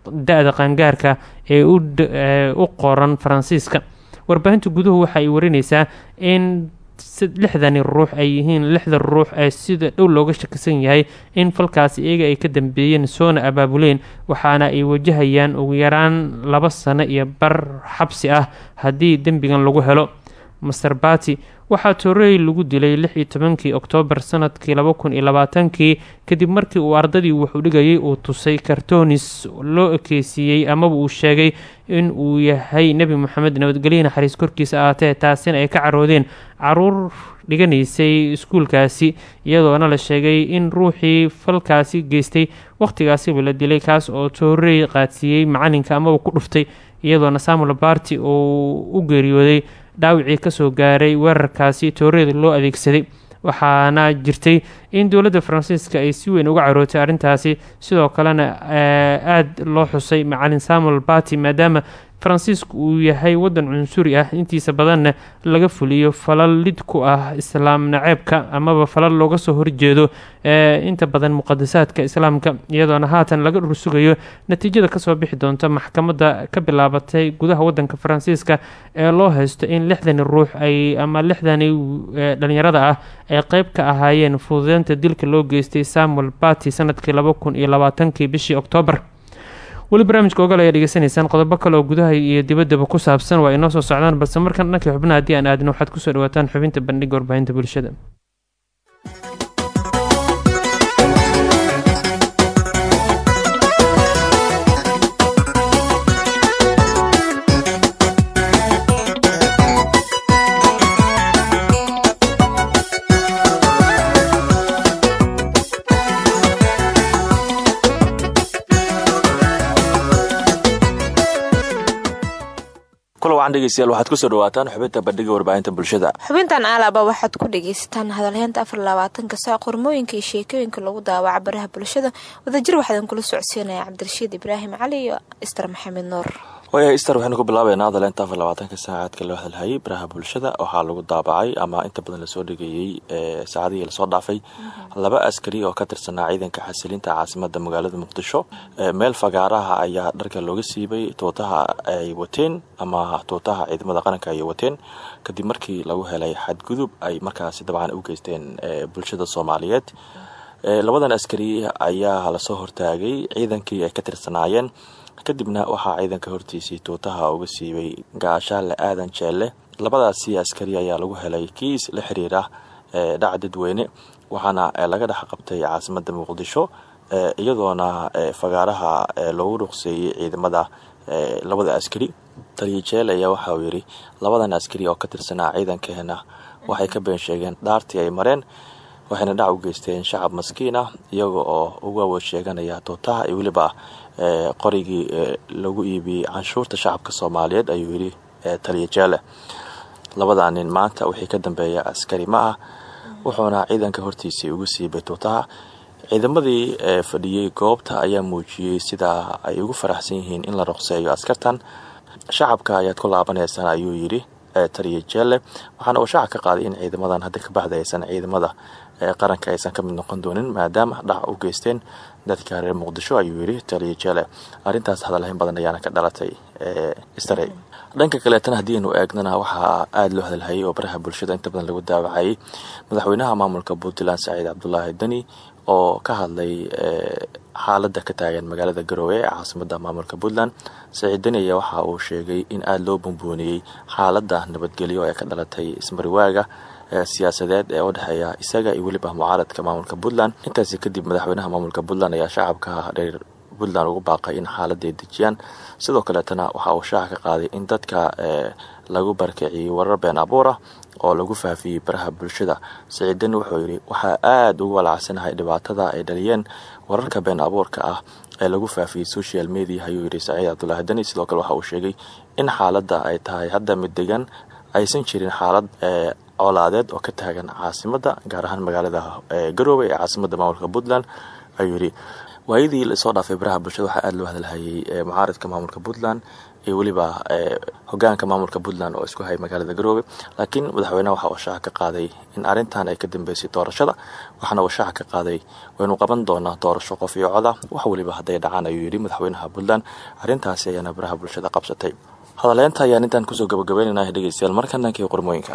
da-da qaangaarka ee u qoran faransiiska. Warbaahinta guduhu waxa ay warinaysaa in lixdani ruux ay yihiin lixda ruux ee sida dhow looga shakisan yahay in falkaasi iyaga ay ka dambeeyeen soona abaabuleen waxaana ay wajahayaan ugu yaraan laba sano iyo bar xabsi ah haddii dembigan lagu helo. Master bati waxaa toorey lagu dilay lix iyo tobankii oktoobar sannadkii laba kun kadib markii uu ardadii wuxuu dhigayay uu tusay kartoonis loo ekeysiiyey amaba uu sheegay in uu yahay nebi moxamed nabadgelye naxariis korkiisa ahaatee taasina ay ka caroodeen carruur dhiganaysay iskuulkaasi iyadoona la sheegay in ruuxii falkaasi geystay wakhtigaasiba la dilay kaas oo toorey qaadsiiyey macalinka amaba ku dhuftay iyadoona samuel barti uu u geeriyooday dhaawicii ka soo gaaray weerarkaasi tooreeda loo adeegsaday waxaana jirtay in dowladda faransiiska ay si weyn uga carootay arrintaasi. Sidoo kalena aada loo xusay macalin samuel bati maadaama faransiisku uu yahay wadan cunsuri ah intiisa badanna laga fuliyo falal lid ku ah islaam naceebka amaba falal looga soo horjeedo ee inta badan muqadasaadka islaamka iyadoona haatan laga dhursugayo natiijada ka soo bixi doonta maxkamadda ka bilaabatay gudaha wadanka faransiiska ee loo haysto in lixdani ruux ay ama lixdani dhalinyarada ah ay qeyb ka ahaayeen fududeynta dilka loo geystay samuel bati sannadkii laba kun iyo labaatankii bishii oktoobar weli barnaamijka ogal ayaa dhegeysanaysaan qodobo kale oo gudaha iyo dibaddaba ku saabsan waa inoo soo socdaan balse markan dhankii xubnaha haddii aan aadno waxaad ku soo dhawaataan xubinta bandhiga warbaahinta bulshada dhegeystayaal waxaad ku soo dhawaataan xubinta bandhiga warbaahinta bulshada. Xubintan alaaba waxaad ku dhageysataan hadalheynta afar labaatanka saac qormooyinka iyo sheekooyinka lagu daawaca baraha bulshada. Wadajir waxaadan kula socodsiinaya cabdirashiid ibraahim cali iyo istar maxamed nuur waaya istar waxaynu ku bilaabeynaa hadalheynta afar labaatanka saacaadka loo hadalhayay baraha bulshada. Waxaa lagu daabacay ama inta badan la soo dhigayey saacadihii la soo dhaafay. Laba askari oo ka tirsanaa ciidanka xasilinta caasimada magaalada muqdisho meel fagaaraha ayaa dharka looga siibay tuutaha ay wateen ama tuutaha ciidamada qaranka ay wateen. Kadib markii lagu helay xadgudub ay markaasi dabcan u geysteen bulshada soomaaliyeed. Labadan askari ayaa la soo hortaagay ciidankii ay ka tirsanaayeen kadibna waxaa ciidanka hortiisii tuutaha uga siibay gaashaale aadan jeelle. Labadaasi askari ayaa lagu helay kiis la xiriira dhaca dadweyne waxaana laga dhex qabtay caasimada muqdisho iyadoona fagaaraha loogu ruqseeyey ciidamada labada askari. Taliya jeel ayaa waxa uu labadan askari oo ka tirsanaa ciidankeena waxay ka been sheegeen dhaartii ay mareen waxayna dhac u geysteen shacab maskiin ah iyaga oo ugu awood sheeganaya tuutaha iyo weliba qorigii lagu iibiyey canshuurta shacabka soomaaliyeed ayuu yidhi taliya labadaa nin maanta wixii ka dambeeya askari ma wuxuuna ciidanka hortiisii ugu siibay tuutaha ciidamadii fadhiyey goobta ayaa muujiyey sida ay ugu faraxsan yihiin in la roqseeyo askartan. Shacabka ayaad ku laabanaysaan ayuu yidhi taliya waxaana uu shacab ka qaaday in ciidamadan hadda ka baxda ciidamada qaranka aysan ka mid noqon doonin maadaama dhac u geysteen dadka reer muqdisho ayuu yidhi taliya jeele arrintaas hadalhayn badan ayaana ka dhalatay istarey dhanka kaleetana haddii aynu eegnana waxaa aada loo hadalhayay oo baraha bulshada inta badan lagu daawacayay madaxweynaha maamulka puntland saciid cabdulaahi deni oo ka hadlay xaaladda ka taagan magaalada garoowe ee caasimada maamulka puntland. Saciid deni ayaa waxa uu sheegay in aada loo bumbuuniyey xaaladda nabadgelyo ee ka dhalatay ismariwaaga siyaasadeed ee u dhexeeya isaga iyo weliba mucaaradka maamulka puntland. Intaasi kadib madaxweynaha maamulka puntland ayaa shacabka reer puntland ugu baaqay in xaaladda ay dejiyaan. Sidoo kaleetana waxa uu shaaca ka qaaday in dadka lagu barkiciyey warar been abuur ah oo lagu faafiyey baraha bulshada. Siciidani wuxuu yidhi waxaa aada ugu walaacsanahay dhibaatada ay dhaliyeen wararka been abuurka ah ee lagu faafiyey social media ayuu yidhi saciid cabdulaahi deni sidoo kale waxa uu sheegay in xaaladda ay tahay hadda mid degan aysan jirin xaalad colaadeed oo ka taagan caasimada gaar ahaan magaalada garoowe ee caasimada maamulka puntland ayuu yidhi waayadii la soo dhaafay baraha bulshada waxaa aada loo hadalhayay mucaaradka maamulka puntland iyo weliba hogaanka maamulka puntland oo isku hayay magaalada garoowe laakiin madaxweyneha waxa uu shaaca ka qaaday in arrintan ay ka dambeysay doorashada waxaana uu shaaca ka qaaday waynu qaban doonaa doorasho qof iyo coda wax weliba dhacaan ayuu madaxweynaha puntland. Arrintaasi ayaana baraha bulshada qabsatay hadaleynta ayaan intaan ku soo gabagabeynayna dhegeystayaal markan dhankii qormooyinka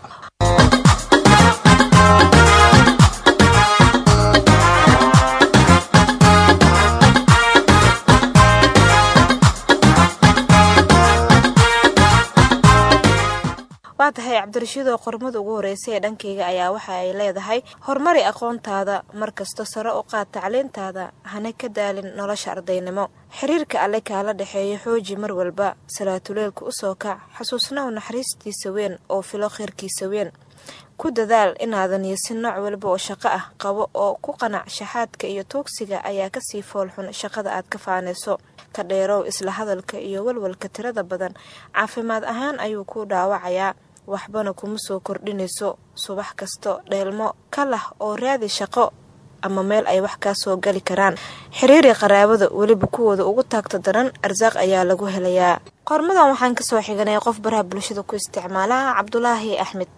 waa tahay cabdirashiidoo qormada ugu horreysay ee dhankayga ayaa waxa ay leedahay horumari aqoontaada markasta sare u qaad tacliintaada hana ka daalin nolosha ardaynimo xiriirka alle kaala dhexeeya xooji mar walba salaatuleelka u soo kac xasuusnaw naxariistiisa weyn oo filo khayrkiisa weyn. Ku dadaal inaadan yeesin nooc walba oo shaqo ah qabo oo ku qanac shaxaadka iyo tuugsiga ayaa ka sii foolxun shaqada aad ka faanayso. Ka dheerow isla hadalka iyo walwalka tirada badan caafimaad ahaan ayuu ku dhaawacayaa waxbana kuma soo kordhinayso subax kasto dheelmo ka lah oo raadi shaqo ama meel ay wax kaa soo gali karaan. Xiriiri qaraabada weliba kuwooda ugu taagta daran arsaaq ayaa lagu helayaa. Qormadan waxaan ka soo xiganay qof baraha bulshada ku isticmaala cabdulaahi axmed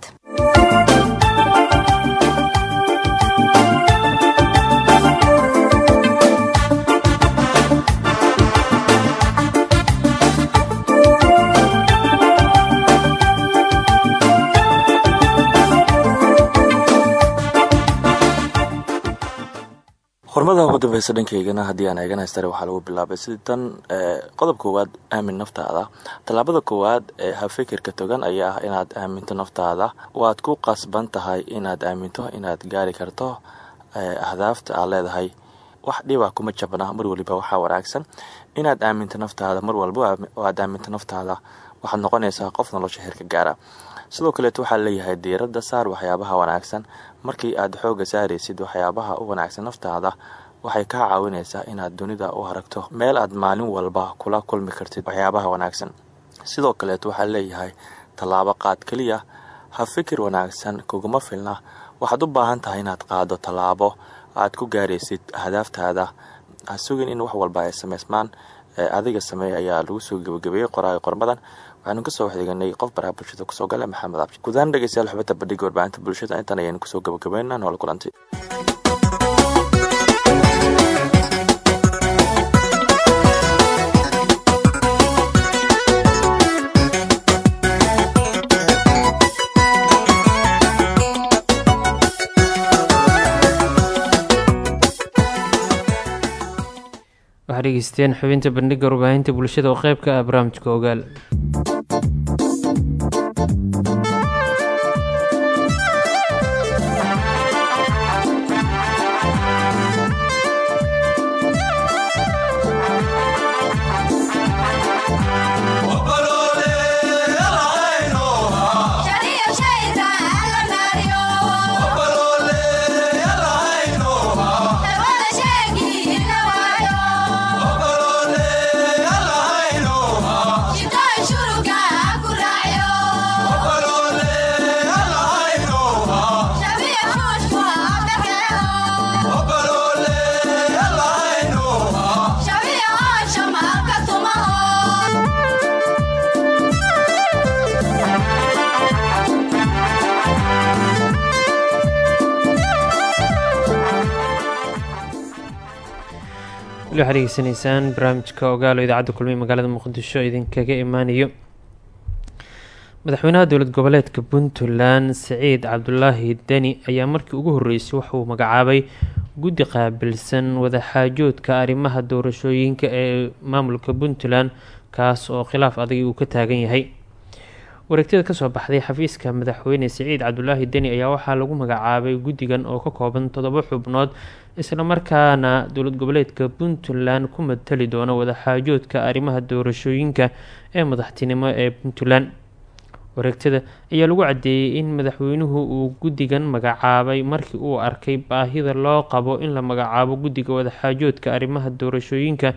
dambeysa dhankaygana haddii aan eegan haystare waxaa lagu bilaabay. Sidii tan qodob koowaad aamin naftaada. Tallaabada koowaad ee hafikirka togan ayaa ah inaad aaminto naftaada. Waad ku qasban tahay inaad aaminto inaad gaari karto ahdaafta aad leedahay. Wax dhiba kuma jabna mar waliba waxaa wanaagsan. Inaad aaminto naftaada mar walba aad aaminto naftaada. Waxaad noqonaysaa qof nolosha heerka gaara. Sidoo kaleeto waxaa leeyahay diiradda saar waxyaabaha wanaagsan. Markii aad xooga saaraysid waxyaabaha u wanaagsan naftaada waxay kaa caawinaysaa inaad dunida u aragto meel aad maalin walba kula kulmi kartid waxyaabaha wanaagsan. Sidoo kaleeto waxaa leeyahay tallaabo qaad keliya ha fikir wanaagsan kuguma filna. Waxaad u baahan tahay inaad qaado tallaabo aad ku gaaraysid ahdaaftaada. Ha sugin in wax walba ay samaysmaan adiga sameey ayaa lagu soo gebagabeeyey qoraaga qormadan waxaanu ka soo waxdeeganay qof baraha bulshada ku soo gala maxamed abdi. Gudahaan dhegeystayaal xubinta bandhiga warbaahinta bulshada intan ayaynu ku soo gabagabeynaa noola kulantay waxaa dhegeysteen xubinta bandhiga warbaahinta bulshada oo qeyb ka ah barnaamijka ogaal wali waxaad degeysanaysaan barnaamijka ogaalo idaacadda kulmiye magaalada muqdisho idinkaga imaanayo. Madaxweynaha dowlad goboleedka puntland siciid cabdulaahi deni ayaa markii ugu horeysay waxauu magacaabay guddi qaabilsan wadaxaajoodka arrimaha doorashooyinka ee maamulka puntland kaas oo khilaaf adag uu ka taagan yahay wareegtada ka soo baxday xafiiska madaxweyne siciid cabdulaahi deni ayaa waxaa lagu magacaabay guddigan oo ka kooban toddoba xubnood islamarkaana dowlad goboleedka puntland ku matali doona wadaxaajoodka arrimaha doorashooyinka ee madaxtinimo ee puntland. Wareegtada ayaa lagu cadeeyey in madaxweynuhu uu guddigan magacaabay markii uu arkay baahida loo qabo in la magacaabo guddiga wadaxaajoodka arrimaha doorashooyinka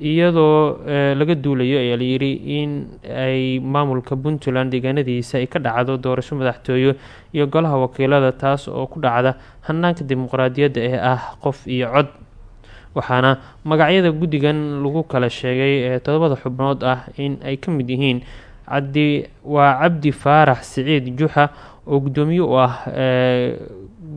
iyadoo laga duulayo ayaa layiri in ay maamulka puntland deegaanadiisa ay ka dhacdo doorasho madaxtooyo iyo golaha wakiilada taas oo ku dhacda hanaanka dimuqraadiyadda ee ah qof iyo cod. Waxaana magacyada guddigan lagu kala sheegay ee todobada xubnood ah in ay ka mid yihiin waa cabdi faarax siciid juxa oo guddoomiye u ah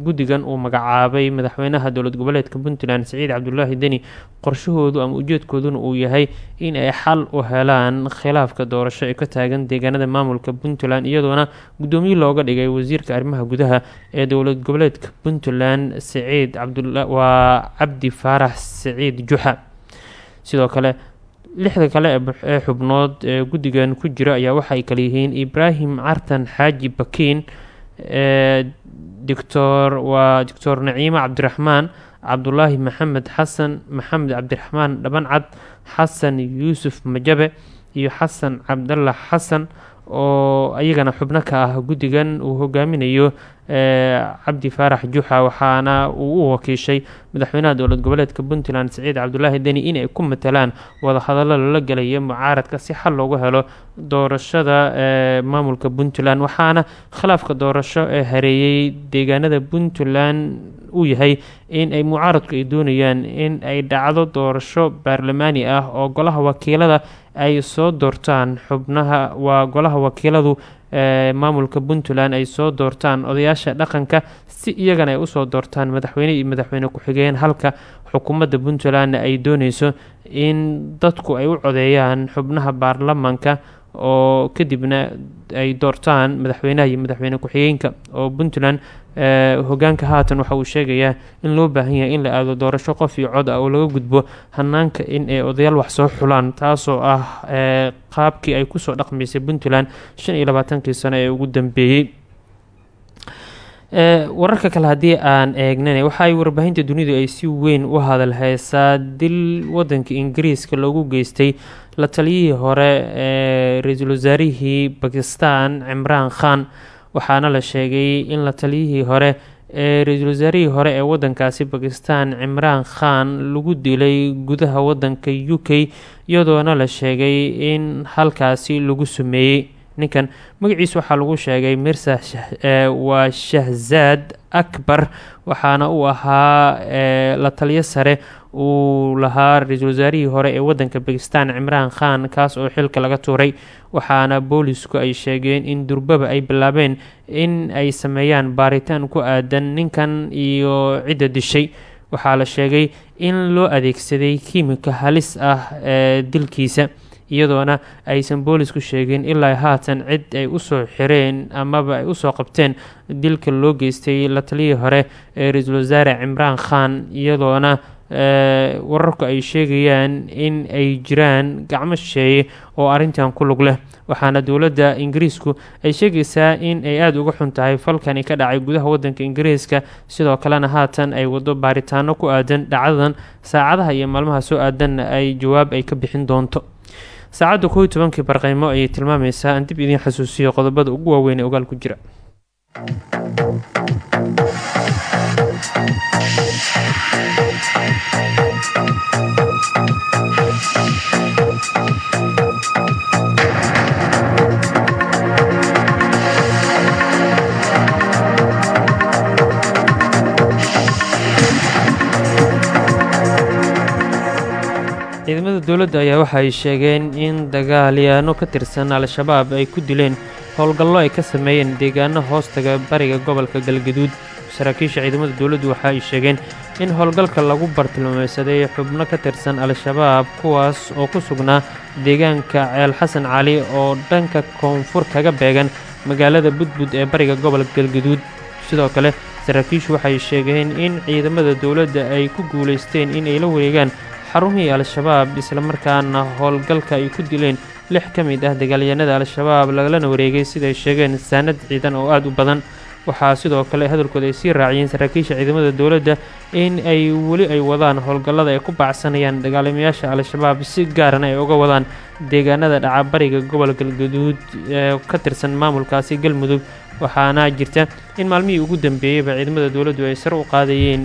guddigan uu magacaabay madaxweynaha dowlad goboleedka puntland siciid cabdulaahi deni qorshahoodu ama ujeedkooduna uu yahay in ay xal u helaan khilaafka doorasho ee ka taagan deegaanada maamulka puntland iyadoona guddoomiye looga dhigay wasiirka arrimaha gudaha ee dowlad goboleedka puntland siciid waa cabdi faarax siciid juxa. Sidoo kale lixda kale ee xubnood ee guddigan ku jira ayaa waxaay kale yihiin ibraahim cartan xaaji bakiin doctor waa doctor naciime cabdiraxmaan cabdulaahi maxamed xasan maxamed cabdiraxmaan dhabancad xasan yuusuf majabe iyo xasan cabdalla xasan oo ayagana xubno ka ah guddigan uu hogaaminayo cabdi faarax juxa waxaana uu u wakiishay madaxweynaha dowlad goboleedka puntland siciid cabdulaahi deni inay ku matalaan wadahadallo lala gelaya mucaaradka si xal loogu helo doorashada maamulka puntland. Waxaana khilaafka doorasho ee hareeyey deegaanada puntland uu yahay in ay mucaaradku ay doonayaan in ay dhacdo doorasho baarlamaani ah oo golaha wakiilada ay soo doortaan xubnaha. Waa golaha wakiiladu maamulka puntland ay soo doortaan odayaasha dhaqanka si iyagana ay u soo doortaan madaxweyne iyo madaxweyne ku-xigeen halka xukuumadda puntlandna ay dooneyso in dadku ay u codeeyaan xubnaha baarlamanka oo kadibna ay doortaan madaxweynaha iyo madaxweyne ku-xigeenka oo puntland hogaanka haatan waxa uu sheegayaa in loo baahan yahay in la aado doorasho qof iyo cod ah oo laga gudbo hanaanka in ay odayaal wax soo xulaan taasoo ah qaabkii ay ku soo dhaqmaysay puntland shan iyo labaatankii sano ee ugu dambeeyey wararka kale haddii aan eegnana waxa ay warbaahinta dunidu ay si weyn u hadal heysaa dil wadanka ingiriiska loogu geystay la taliyihii hore ee ra'iisul wasaarihii bakistan cimraan khan. Waxaana la sheegay in la taliyihii hore ee ra'iisul wasaarihii hore ee wadankaasi bakistan cimraan khan lagu dilay gudaha wadanka u k iyadoona la sheegay in halkaasi lagu sameeyey ninkan magaciisa waxaa lagu sheegay mirsa waa shahzaad akbar waxaana uu ahaa la taliyo sare uu lahaa ra'iisul wasaarihii hore ee wadanka bakistan cimraan khan kaas oo xilka laga tuuray. Waxaana boolisku ay sheegeen in durbaba ay bilaabeen in ay sameeyaan baaritaan ku aadan ninkan iyo cidda dishay. Waxaa la sheegay in loo adeegsaday kiimika halis ah ee dilkiisa iyadoona aysan boolisku sheegin ilaa haatan cid ay u soo xireen amaba ay u soo qabteen dilka loo geystay la taliyii hore ee ra'iisul wasaare cimraan khan iyadoona wararku ay sheegayaan in ay jiraan gacmo shisheeye oo arrintan ku lug leh. Waxaana dowladda ingiriisku ay sheegaysaa in ay aada uga xun tahay falkani ka dhacay gudaha wadanka ingiriiska. Sidoo kalena haatan ay wado baaritaano ku aadan dhacdadan saacadaha iyo maalmaha soo aadanna ay jawaab ay ka bixin doonto saacadda kow iyo tobankii barqeymo ayay tilmaamaysaa aan dib idiin xasuusiyo qodobada ugu waaweyn ee ogaal ku jira ciidamada dowladda ayaa waxa ay sheegeen in dagaalyaano ka tirsan al-shabaab ay ku dileen howlgallo ay ka sameeyeen deegaano hoostaga bariga gobolka galgaduud. Saraakiisha ciidamada dowladdu waxa ay sheegeen in howlgalka lagu bartilmaameysaday xubno ka tirsan al-shabaab kuwaas oo ku sugnaa deegaanka ceel xasan cali oo dhanka koonfur kaga beegan magaalada budbud ee bariga gobolka galgaduud. Sidoo kale saraakiishu waxay sheegeen in ciidamada dowladda ay ku guulaysteen in ay la wareegaan xarumihii al-shabaab islamarkaana howlgalka ay ku dileen lix ka mid ah dagaalyahanada al-shabaab lagalana wareegay siday sheegeen saanad ciidan oo aada u badan. Waxaa sidoo kale hadalkooda ay sii raaciyeen saraakiisha ciidamada dowladda in ay weli ay wadaan howlgallada ay ku baacsanayaan dagaalamayaasha al-shabaab si gaarana ay uga wadaan deegaanada dhaca bariga gobol galgaduud ee ka tirsan maamulkaasi galmudug. Waxaana jirta in maalmihii ugu dambeeyeyba ciidamada dowladdu ay sare u qaadayeen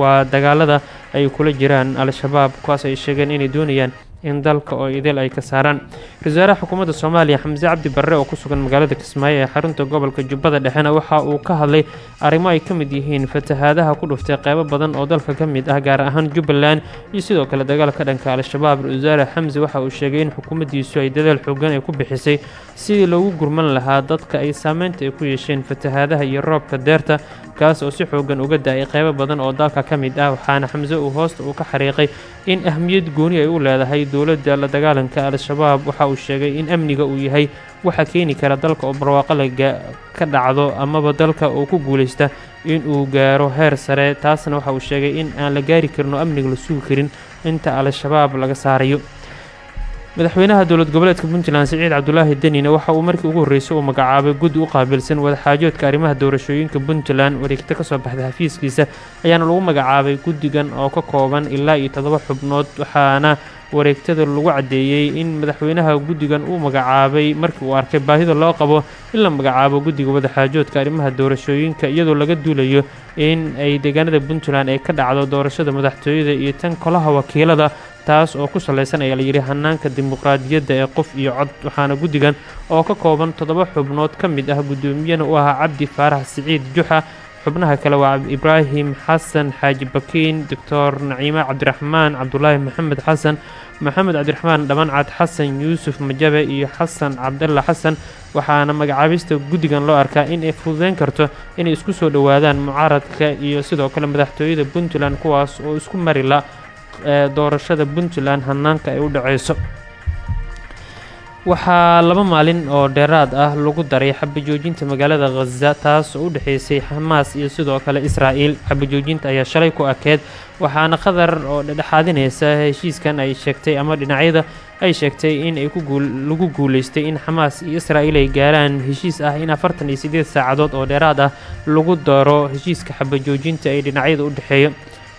waa dagaalada ay kula jiraan al-shabaab kuwaas ay sheegeen inay doonayaan in dalka oo idil ay ka saaraan. Wasaaraha xukuumadda soomaaliya xamse cabdi barre oo ku sugan magaalada kismaayo ee xarunta gobolka jubbada dhexena waxa uu ka hadlay arrimo ay ka mid yihiin fatahaadaha ku dhuftay qeybo badan oo dalka ka mid ah gaar ahaan jubbaland iyo sidoo kale dagaalka dhanka al-shabaab. Ra'isul wasaare xamse waxa uu sheegay in xukuumaddiisu ay dadaal xoogan ay ku bixisay sidii loogu gurman lahaa dadka ay saameynta ay ku yeesheen fatahaadaha iyo roobka deerta kaas oo si xoogan uga da'ay badan oo dalka ka mid ah waxaana xamse uu hoosta uu ka xariiqay in ahmiyad gooni ay u leedahay dowladda la dagaalanka al-shabaab. Waxa uu sheegay in amniga uu yahay waxa keeni kara dalka oo barwaaqalaga ka dhacdo amaba dalka uu ku guulaysta in uu gaaro heer sare. Taasna waxa uu sheegay in aan la gaari karin oo amniga la sugi karin inta al-shabaab laga saarayo madaxweynaha dowlad goboleedka puntland siciid cabdulaahi denine waxa uu markii ugu horreysay uu magacaabay guddi u qaabilsan wadaxaajoodka arrimaha doorashooyinka puntland wareegto ka soo baxday xafiiskiisa ayaana lagu magacaabay guddigan oo ka kooban ilaa iyo toddoba xubnood waxaana wareegtada lagu caddeeyey in madaxweynaha guddigan uu magacaabay markii uu arkay baahida loo qabo in la magacaabo guddiga wadaxaajoodka arrimaha doorashooyinka iyadoo laga duulayo in ay deegaanada puntland ay ka dhacdo doorashada madaxtooyada iyo tan kolaha wakiilada taas oo ku salaysan ayaa layidhi hanaanka dimuqraadiyadda ee qof iyo cod waxaana guddigan oo ka kooban toddoba xubnood ka mid ah guddoomiyana u ahaa cabdi faarax siciid juxa. Xubnaha kale waa ibraahim xasan xaaji bakiin doctor naciime cabdiraxmaan cabdulaahi maxamed xasan maxamed cabdiraxmaan dhamancad xasan yuusuf majabe iyo xasan cabdalla xasan waxaana magacaabista guddigan loo arkaa in ay fududeyn karto inay isku soo dhowaadaan mucaaradka iyo sidoo kale madaxtooyada puntland kuwaas oo isku mari la doorashada puntland hanaanka ay u dhaceyso waxaa laba maalin oo dheeraad ah lagu daray xabajoojinta magaalada khaza taas oo u dhexeysay xamaas iyo sidoo kale israa'iil. Xabajoojinta ayaa shalay ku akeed waxaana qatar oo dhexdhexaadinaysa heshiiskan ay sheegtay ama dhinacyada ay sheegtay in ay lagu guulaystay in xamaas iyo israa'iil ay gaaraan heshiis ah in afartan iyo siddeed saacadood oo dheeraad ah lagu daro heshiiska xabajoojinta ee dhinacyada u dhexeeya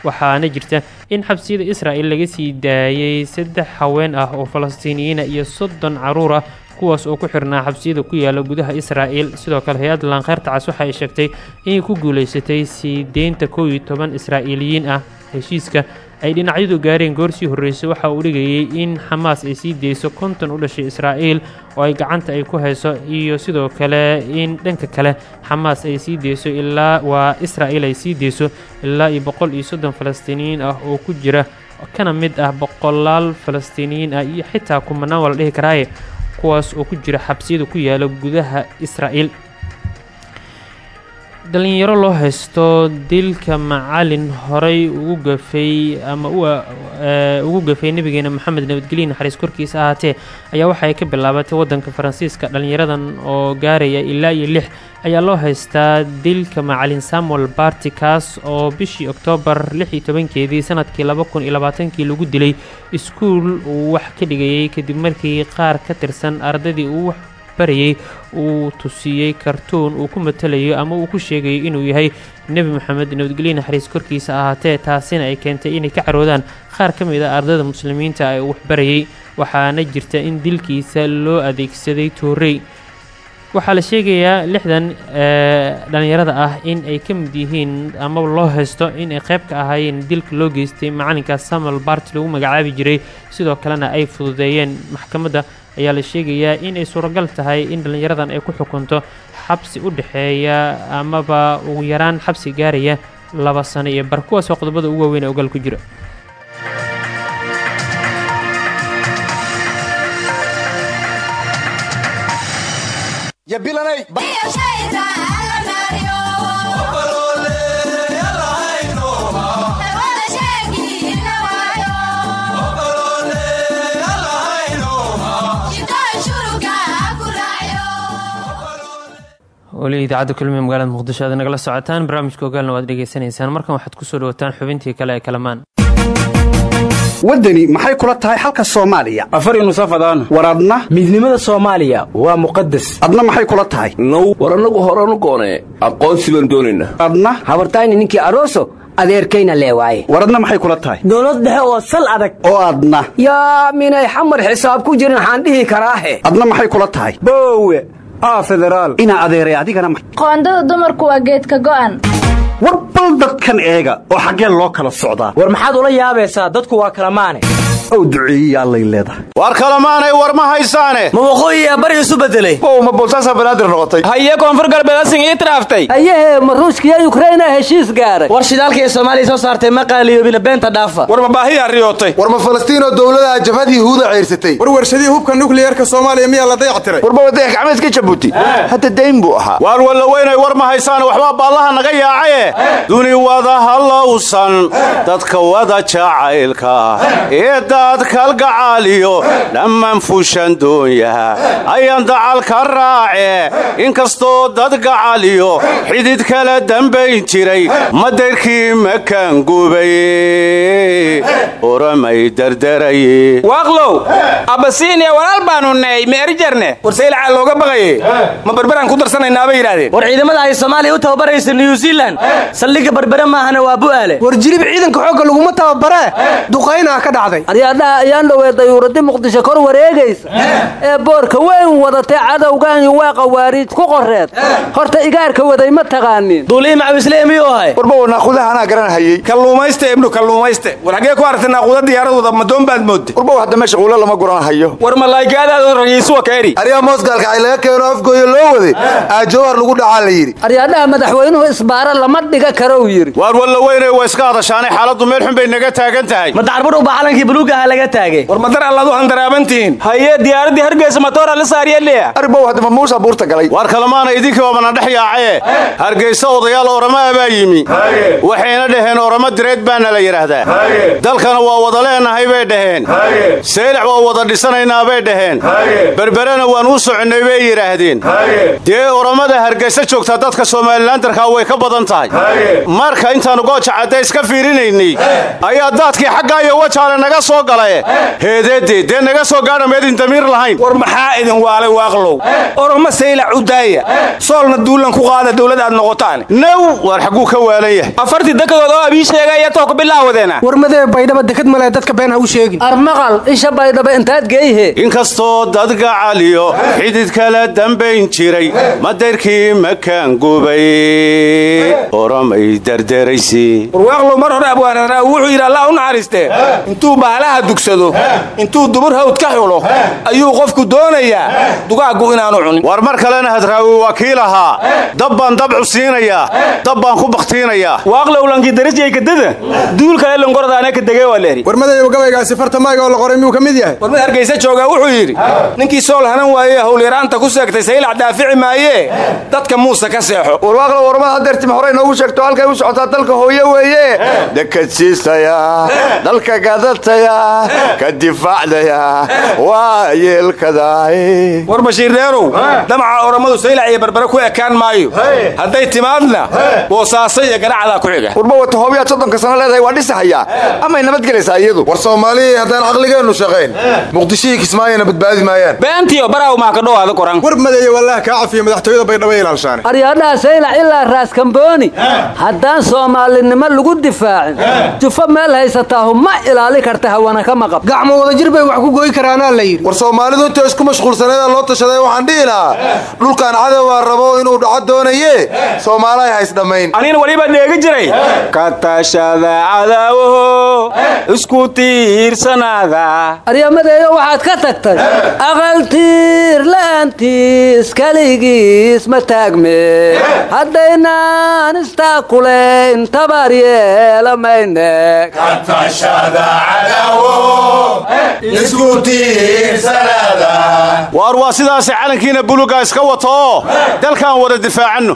waxaana jirta in xabsiyada israa'il laga sii daayay saddex haween ah oo falastiiniyiina iyo soddon carruur ah kuwaas oo ku xirnaa xabsiyada ku yaalla gudaha israa'iil. Sidoo kale hay'adda laankeyrta cas waxa ay sheegtay inay ku guulaysatay sii deynta kow iyo toban israa'iiliyiin ah heshiiska ay dhinacyadu gaareen goorsii horreysay waxa uu dhigayay in xamaas ay sii deyso konton u dhashay israa'iil oo ay gacanta ay ku hayso iyo sidoo kale in dhanka kale xamaas ay sii deyso ilaa waa israa'iil ay sii deyso ilaa iyo boqol iyo soddon falastiiniyiin ah oo ku jira kana mid ah boqolaal falastiiniyiin ah iyo xitaa kumanaan waa la dhihi karaaye kuwaas oo ku jira xabsiyada ku yaalla gudaha israa'iil dhalinyaro loo haysto dilka macalin horey ugu gafay ama ugu gafay nebigeena moxamed nabadgelye naxariis korkiisa ahaatee ayaa waxa ay ka bilaabatay waddanka faransiiska. Dhalinyaradan oo gaaraya ilaa iyo lix ayaa loo haystaa dilka macalin samuel barti kaas oo bishii oktoobar lix iyo tobankeedii sannadkii laba kun iyo labaatankii lagu dilay iskuul uu wax ka dhigayay kadib markii qaar ka tirsan ardadii uu wax barayay uu tusiyey kartuun uu ku matalayo ama uu ku sheegayo inuu yahay nebi moxamed nabadgelye naxariis korkiisa ahaatee taasina ay keentay inay ka caroodaan qaar ka mid a ardada muslimiinta ee uu waxbarayay waxaana jirta in dilkiisa loo adeegsaday toorey waxaa la sheegayaa lixdan dhalinyarada ah in ay ka mid yihiin ama loo haysto in ay qayb ka ahaayeen dilka loo geystay macalinkaas samuel bart lagu magacaabi jiray. Sidoo kalena ay fududeeyeen maxkamadda ayaa la sheegayaa in ay suuragal tahay in dhallinyaradan ay ku xukunto xabsi u dhexeeya amaba ugu yaraan xabsi gaaraya laba sano iyo bar kuwaas oo qodobada ugu waaweyn ee ogaal ku jira weli idaacadda kulmiye magaalada muqdisho aad nagala socotaan barnaamijka ogaalna waad dhegaysanaysaan markan waxaad ku soo dhawataan xubintii kale ee kalamaan. Waddani maxay kula tahay xalka soomaaliya? Afari nusafadaan war adna? Midnimada soomaaliya waa muqadas adna maxay kula tahay? Now war annagu horanu goonee aqoonsi baan doonaynaa adna? Habartayni ninkii aroso adeerkayna leewaaye war adna maxay kula tahay? Dowlad dhexe oo sal adag. Oo adna. Yaa minay xamar xisaab ku jirin waxaan dhihi karaahe. Adna maxay kula tahay? Boowe inaa adeeray adigana qoondada dumarku waa geedka go'an. War bal dadkan eega oo xaggeen loo kala socdaa. War maxaad ula yaabaysaa dadku waa kala maane ow duceeyiya allay leedahay. War kalamaanay war ma haysaane? Ma waqooyiyaa bari isu bedelay ma boosaasaa banaadir noqotay. Haye koonfur galbeedasin ii tiraaftay hayehe ma ruushkiya yukraina heshiis gaaray war shidaalka ee soomaaliya soo saartay ma qaaliyoobina beenta dhaafa. War ma baahiyaa riyootay war ma falastiinoo dowladaha jabhad yahuuda ceersatay war warshadii hubka nukliyeerka soomaaliya miyaa la dayactiray? War ma wadayax gacmeedka jabuuti? Hadda dayn buu ahaa. Waar walla weynay war ma haysaane waxbaa baallaha naga yaacaye. Duni wada hallowsan dadka wada jacaylka. Ee haddaad kalgacaaliyo dhammaan fuushan doonyaha ayaan dacal ka raace inkastoo dad gacaliyo xidid kala dambayn jiray madayrkii makaan gubay. Oramay dardaraye waaqlow abasiiniya walaal baanu ney ma erjarne warsaylaca looga baqaye ma berberaan ku darsanaynaabay yidhaahdeen. War ciidamada ay soomaaliya u tababaraysa new zealand saldhigga berbere maahana waa bu'aale war jilib ciidanka xoogga laguma tababaree? Duqaynaa ka dhacday aryaadhaha ayaan dhowee dayuuraddi muqdisho kor wareegaysa. Ee boorka weyn wadatay cadowgaanyo waa qawaariij ku qoreed. Horta igaarka waday ma taqaanin. Duulii macawislee miyuu ahay? Warba naaqudaha anaa garan hayey kalluumayste ibnu kalluumayste. War xaggee ku aragtay naaquda diyaaradooda madoon baad moodtay warba hadda meesha quulo lama guran hayo war malaaygaadaadu ragiisuwa keeri aryaa moosgaalka ay laga keeno afgooyo loo waday. Aa jawhar lagu dhacaa la yidhi. Aryaadhaha madaxweynuhu isbaaro lama dhiga karou yidhi. Waar walla weynay waa iska hadashaanay. Xaaladdu meel xun bay naga taagan tahay. Madacarbudhug baa calankii buluugaha laga taagay. War madar allaad u handaraabantihiin haye diyaaraddii hargeysa matoora la saariya leeya arbow haddama muusa buurta galay. Waar kalemaana idinkii waabana dhex yaacee. Hargeysa odayaal orama baa yimi. Waxayna dhaheen oramo direed baana la yidhaahdaa dalkana waa wada leenahay bay dhaheen. Seylac waa wada dhisanaynaa bay dhaheen. Berberena waan u soconnay bay yidhaahdeen dee oramada hargeysa joogtaa dadka somalilandarkaa way ka badan tahay. Marka intaannu gooja cadda iska fiirinaynay ayaa daadkii xaggaa iyo wajaale naga soo galae heedeedee dee naga soo gaadha meedin damiir lahayn war maxaa idin waalay waaqlow oroma saylac u daaya soolna duulan ku qaada dowlad aad noqotaan naw waar xagguu ka waalan yahay afartii dekadood oo abii sheegaya too ku bilaawadeena war madee baydhaba dekad male dadka been ha u sheegin armaqal isha baydhaba intaad geeyhe inkastoo dad gacaliyo xidid kala dambayn jiray madayrkii makaan gubay? Oramay dardaraysi warwaaqlow mar hore abwaananaa wuxuu yidhi allah u naxariistee intuu dugsado intuu dubur hawd ka xulo ayuu qofku doonayaa dugaaggu inaanu cunin. War mar kalena hadraawi waa kii lahaa dab baan dabcu siinayaa. Dab baan ku bakhtiinayaa. Waaqlow lankii darajay kadada duul kale langoradaane ka degee waa leeri war madayow gabaygaasi farta mayga oo la qoray miyuu ka mid yahay? War mid hargeysa joogaa wuxuu yidhi ninkii sool hanan waaye howlyaraanta ku seegtay saylac daafici maayee dadka muuse ka seexo. Warwaaqla warmada hadeertima horey noogu sheegto halkay u socotaa dalka hooye weeye. Dalka gadataya ka difaacdaya waa yeelkadaay war bashiir dheerow damaca oramadu saylac iyo berbere ku ekaan maayo. Hadday timaadna boosaaso iyo garacdaa ku xiga. Warba wata hoobiyaad soddonka sano leedahay waa dhisahayaa amay nabad gelaysaa iyadu? War soomaaliya haddaan caqligeennu shaqayn. Muqdishihii kismaayana badbaadi maayaan. Beentiyo baraaw maa ka dhowaada koran war madeeye wallaah kaa cafiya madaxtooyada baydhabo ilaalshaane. Aryaadhaha saylac ilaa raaskambooni haddaan soomaalinimo lagu difaacin jufo meel haysataahu ma ilaali karta hawana ka maqab. Gacmo wada jir bay wax ku gooyi karaanaa la yidhi. War soomaalidu intay isku mashquulsaneeda loo tashaday waxaan dhihi lahaa dhulkan cadowaa rabo inuu dhaco doonaye soomaalahay haysdhammayn anina weliba dheegi jiray. Ka tashada cadaawaho isku tiirsanaada. Aryamadeeyo waxaad ka tagtay aqal tiir la'aantiis keligiis ma taagme haddaynaan istaakulayn tabar yeelamayne waar waa sidaasi calankiina buluga iska wato? Oo dalkaan wada difaacanno.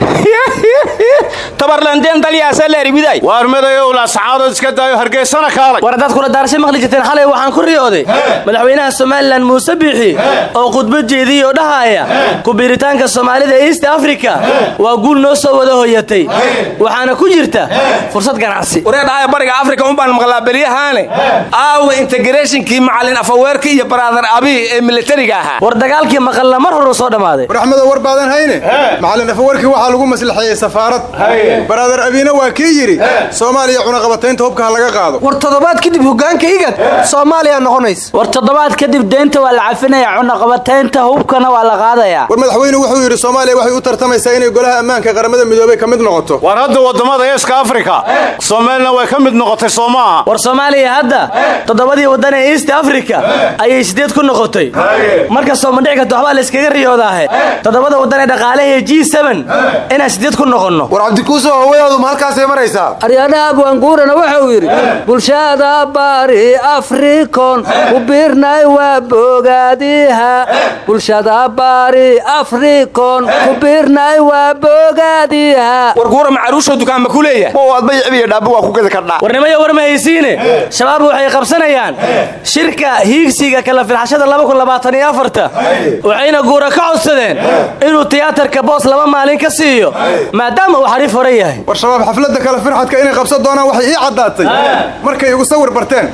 Tabarlandeen dalyaasaleeriwiday waar madayow laascaadood iska daayo hargeysana kaalay. War haddaad kula daarashay maqli jirteen xalay waxaan ku riyooday. Madaxweynaha somalilan muuse biixi oo khudbad jeediyey oo dhahaaya ku-biiritaanka soomaalida east africa. Waa guul noo soo wada hoyatay. Waxaana ku jirta fursad ganacsi. Waree dhahaya bariga afrika unbaan maqlaa beryahaane aawa integrationkii macalin afaweerka iyo baraadar abi ee militariga ahaa. War dagaalkii maqalla mar horu soo dhammaaday war axmedow war baadan hayne? Macalin afaweerkii waxaa lagu maslaxeeyey safaarad. Baraadar abiina waa kii yidhi soomaaliya cunaqabataynta hubka ha laga qaado. War toddobaad kadib hogaanka igad soomaaliya noqonaysa. War toddobaad kadib deynta waa la cafinaya cunaqabataynta hubkana waa la qaadaya. War madaxweyne wuxuu yidhi soomaaliya waxay u tartamaysaa inay golaha ammaanka qaramada midoobey ka mid noqoto. War hadda waddamada eeska afrika soomaalina way ka mid noqotay soo maaha war soomaaliya hadda toddobadii waddan ee east africa ayay sideed ku noqotay. Marka soomandhici karta waxbaa layskaga riyoodaahe. Toddobada waddan ee dhaqaalaha g inaan sideed ku noqonno. War cabdikuuso hawadaadu ma halkaasay maraysaa? Aryaadhaha abwaanguurana wuxuu yidhi bulshada bari afrikon ku biirnay waa bogaadiha. Bulshada bari afrikon ku biirnay waa bogaadiha. War guura macaruusho dukaan ma ku leeyahay. Oo aad bayicibiyo dhaabba waa ku gadi kardhaa warnimayo war ma haysiine? Shabaab waxay qabsanayaan qabanayaan shirka hiigsiga kala filxashada waxayna guura ka codsadeen inuu tiyaatarka boos laba maalin ka siiyo maadaama uu xariif hore yahay. War shabaab xafladda kale firxadka inay qabsan doonaan waxay ii caddaatay. Markay igu sawir barteen.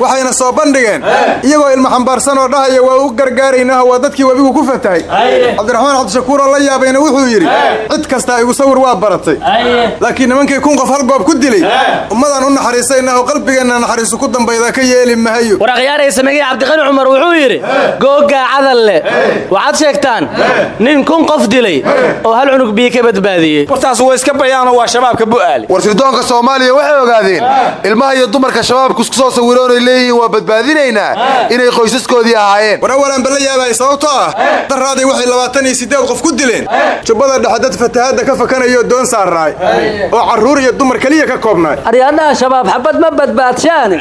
Waxayna soo bandhigeen. Iyagoo ilma xambaarsan oo dhahaya waa u gargaaraynah waa dadkii webigu ku fatahay cabdiraxmaan cabdishakuur oo la yaabayna wuxuu yidhi cid kastaa igu sawir waa baratay. Laakiin nimankii kun qof hal goob ku dilay ummadaan u naxariisaynah oo qalbigeenna naxariisu ku dambayda ka yeeli mahayo war akhyaaraya sameegey cabdiqani cumar wuxuu yidhi googaa cadalle waxaad sheegtaan nin kun qof dilay oo hal cunug biyo ka badbaadiyey. Wartaas waa iska bayaano waa shabaabka bu'aali. War sirdoonka soomaaliya waxay ogaadeen ilmaha iyo dumarka shabaabku isku soo sawiroonay leeyihiin waa badbaadinaynaa inay qoysaskoodii ahaayeen. War awalan balla yaabay sababtoo ah daraaday waxay labaatan iyo siddeed qof ku dileen. Jubbada dhexe dad fatahaadda ka fakanayo doon saarnaay oo carruur iyo dumar keliya ka koobnaay. Aryaadhaha shabaab xabad ma badbaadshaane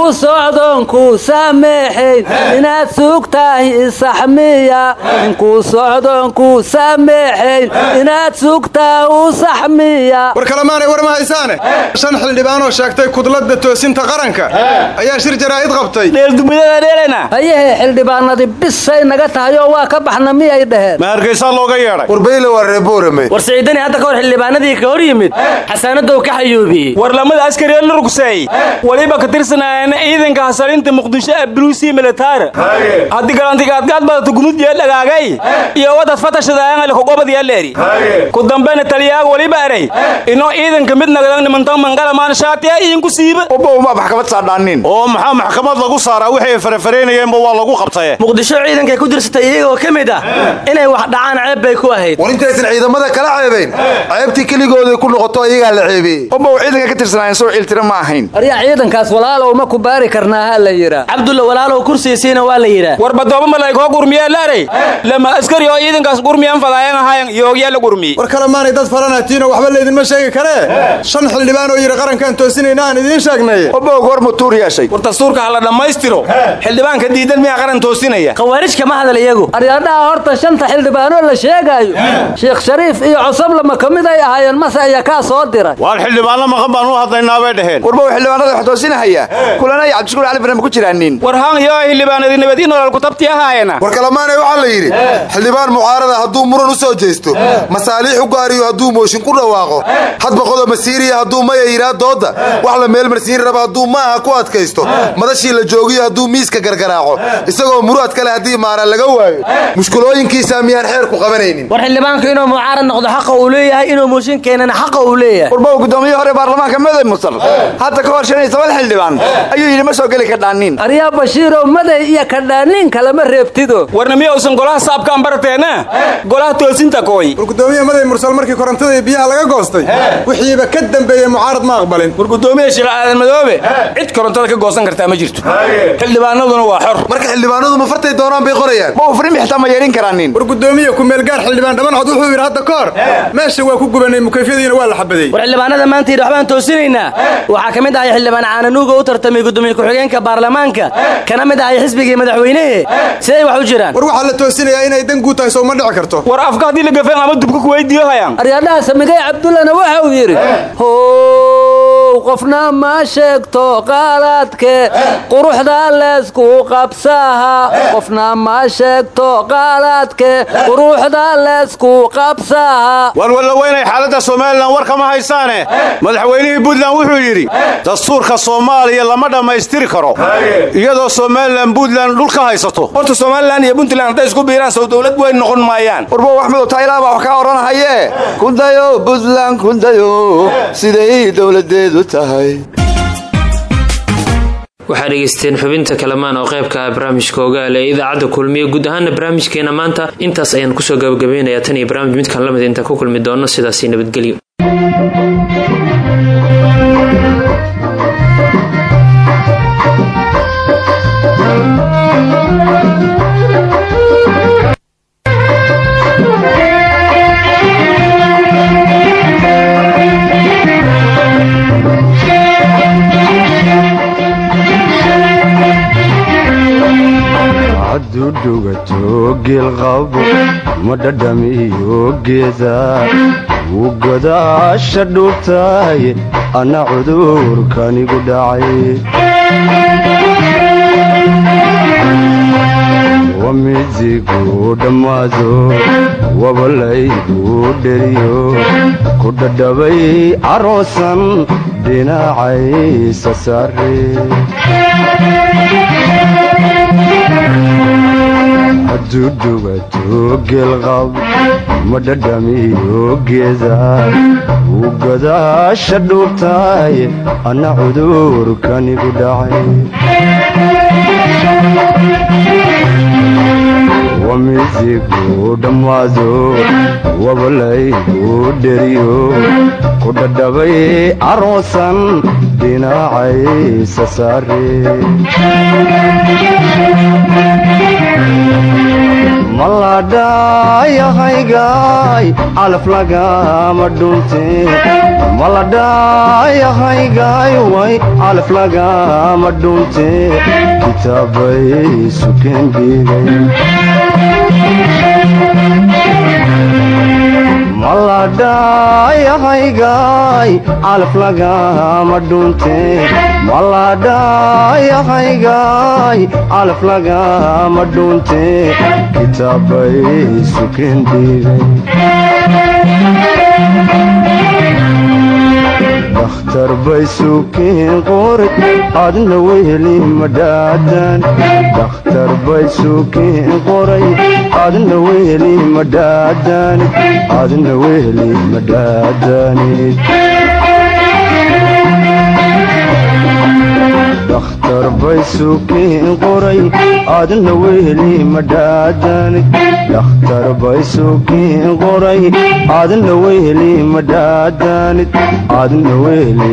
ninkuu socdoonkuu saameexayn inaad sugtahay isaxmiya. Ninkuu socdoonkuu saameexayn inaad sugtaa u saxmiya. War kalemaanay war ma haysaane? Shan xildhibaanoo sheegtay kudladda toosinta qaranka. Ayaa shir jaraa'id qabtay. Hayehe xildhibaanadii bisay naga tahay oo waa ka baxna miyay dhaheen ma hargaysaa looga yeedhay? Warbayle waa reeboorame. War siciidani hadda ka hor xildhibaanadii ka hor yimid. Xasaanadow ka xayuubiyey war lamada askari ee la rugsay waliba ka tirsanaayeen ciidanka hasalinta muqdisho ee buluusi militaar. Haddii galantigaadgaad badata gunudiya dhagaagay. Iyo wadad fatashadaayangale kogobadiyaleeri ku dambena taliyaaga waliba eray. Inoo ciidanka mid nagdan nimantan mangalamaan shaatiya idinku siiba ubowma maxkamad saadhaanin oo maxaa maxkamad lagu saaraa? Wixii ay farafareenayeenba waa lagu qabtaye muqdisho ciidankay ku dirsatay iyagoo ka mid ah inay wax dhacaan ceeb bay ku ahayd. War intaysan ciidamada kala ceebayn ceebtii keligooday ku noqoto iyagaa la ceebeeyey ubow ciidanka ka tirsanaayeen soo ciiltira ma ahayn. Aryaa ciidankaas walaalow ma ku baari karnaa ha la yidhaa cabdulla walaalow kursiisiina waa la yidhaa war badooba malaykoo gurmiyaa laaray lama askari oo ciidankaas gurmiyan fadaayan ahayan yoogyaa la gurmiyey war kalemaanay dad faranatiinoo waxba laydinma sheegi karee shan xildhibaan oo yidhi qarankaan toosinayna aan idiin sheegnay. Ubow goor mutuur yeeshay. War dastuurka ha la dhammaystiro xildhibaanka diidan miyaa qaran toosinaya. Khawaarij kama hadal iyagu. Aryaadhaha horta shanta xildhibaanoo la sheegaayo. Sheekh shariif iyo cosablama ka mid ay ahaayeen mase ayaa kaa soo diray. Waar xildhibaanno maqan baan u hadlaynaa bay dhaheen warbow xildhibaanada wax toosinahaya kulanaya cabdishukuur cali barnaam ku jiraanin war haan iyo xildhibaanadii nabad in nolol kutabti ahaayena war kalemaanay waxaa la yidhi xildhibaan mucaarada hadduu muran u soo jeesto masaaliix u gaariyo hadduu mooshin ku dhawaaqo hadba qodob masiiriya hadduu maya yidhaa doodda wax la meel marsiin raba hadduu ma aha ku adkaysto madashii la joogiyo hadduu miiska gargaraaco isagoo muraad kale haddii maara laga waayo mushkulooyinkiisa miyaan xeer ku qabanaynin. War xildhibaanku inuu mucaarad noqdo xaqa uu leeyahay inuu mooshin keenana xaqa uu leeyahay. Warbow guddoomiye hore baarlamaanka maday musar. Hadda ka hor shan iyo toban xildhibaan ayuu yidhi ma soo geli kadhaanin. Aryaa bashiirow maday iyo kadhaaniin kalama reebtido. Warna miya usan golaha saabkaan barateena golaha toosinta kooy. War guddoomiye maday mursal markii korontada iyo biyaha laga goostay wixiiba ka dambeeyey mucaarad ma aqbalin war guddoomiye sheekh aadan madoobe cid korontada ka goosan kartaa ma jirto. Xildhibaanaduna waa xor. Marka xildhibaanadu ma fartay doonaan bay qorayaan. Bow frim xitaa ma yeerin karaanin. War guddoomiye kumeelgaar xildhibaan dhabancod wuxuu yidhi hadda ka hor meesha waa ku gubanay mukayfyadiina waa la xabaday war xildhibaanada maanta yidhi waxbaan toosinaynaa. Waxaa ka mid ahay xildhibaan caananuuga u tartamay guddoomiye ku-xigeenka baarlamaanka. Kana mid ahay xisbigii madaxweynehe siday wax u jiraan. War waxaa la toosinayaa inay dan guud tahay soo ma dhici karto. War afka haddii la gafeen ama dubka kuweydiiyo hayaan? Aryaadhaha samigay cabdullana waxa uu yidhi how qofna ma sheegto qaalaadke quruxda leysku qabsaha. Qofna ma sheegto qaalaadke quruxda leysku qabsaha. Walwalaweynay xaaladda somalilan war kama haysaane. Madaxweynihii puntland wuxuu yidhi dastuurka soomaaliya lama dhammaystiri karo. Iyadoo somalilan puntland dhul ka haysato. Horta somalilan iyo puntland hadday isku biiraan sow dowlad weyn noqon maayaan. Warbow axmedow taylaa baa wax kaa odhanahaye kundayo puntland kundayo. Siday dowladeedu tahay waxaa dhegaysteen xubinta kalamaan oo qaybka ah barnaamijka ogaal ee idaacadda kulmiye guud ahaana barnaamijkeena maanta. Intaas ayaan ku soo gabagabaynayaa tan iyo barnaamij midkan la mid intaan ku kulmi doono sidaasi nabadgelyo duudhugato geelqabo ma dhadhamiyo geedaa wuu godaasha dhuubtaaye anna cudurkanigu dhacay wamidigu dhammaado wabalaygu dheriyo ku dhadhabay aroosan dhinacaysa saare hadduu dhugato geelqab ma dhadhamiyo geeda wuu godaasha dhuubtaye anna cudurkanigu dhacay wamizigu dhammaado wabalaygu dheriyo ku dhadhabay caroosan dhinacaysa saare maladhayahaygaay calaf lagama dhunte maladhayahaygaay way calaf lagama dhunte kitaabay sukeen dhiigay maladhayahaygaay calaf lagama dhunte maladhayahaygaay calaf lagama kitaabay sukeen dhiigay dakhtar bay suukiin qoray adna weheli madhaadan dakhtar bay suukiin qoray adna weheli madhaadan adna weheli madhaadanid dakhtar bay suukiin qoray adna weheli madhaadanid dakhtar bay suukiin qoray adna weheli madhaadanid adna weheli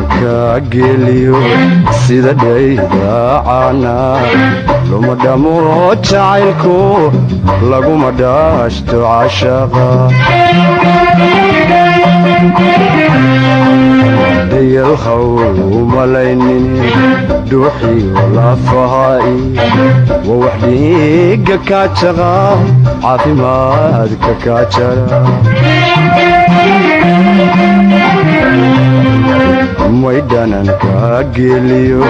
madhaadanid maydhananka geliyo sida dhaydaacana luma dhamo jacaylku laguma dhaashto cashaqa dayalhaw malaynin dhuuxiyo lafahaai wa wax dhiiga kaajaqa caafimaadka kaajara maydhananka geliyo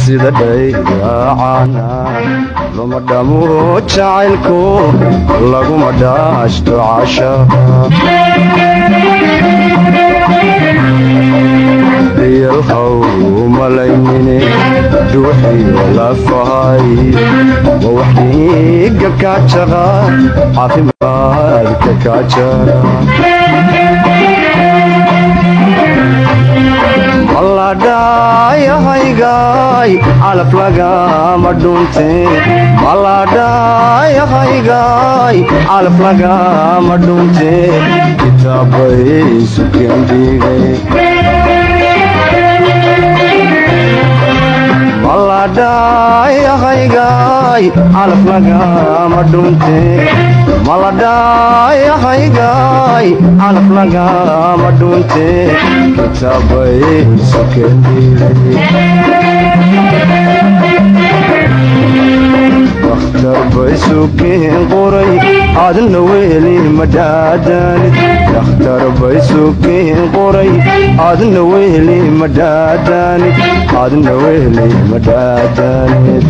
sida dhaydaacana luma dhamo jacaylku laguma dhaashto cashaqa dayalhaw malaynine dhuuxiyo lafahay. Wa wax dhiiga maladhayahaygaay calaf lagama dhunte maladhayahaygaay calaf lagama dhunte kitaabay sukeen dhiigay maladhayahaygaay calaf lagama dhunte maladhayahaygaay calaf lagama dhunte kitaabay bay suukiin qoray adna weheli madhaadanid dakhtar bay suukiin qoray adna weheli madhaadanid adna weheli madhaadanid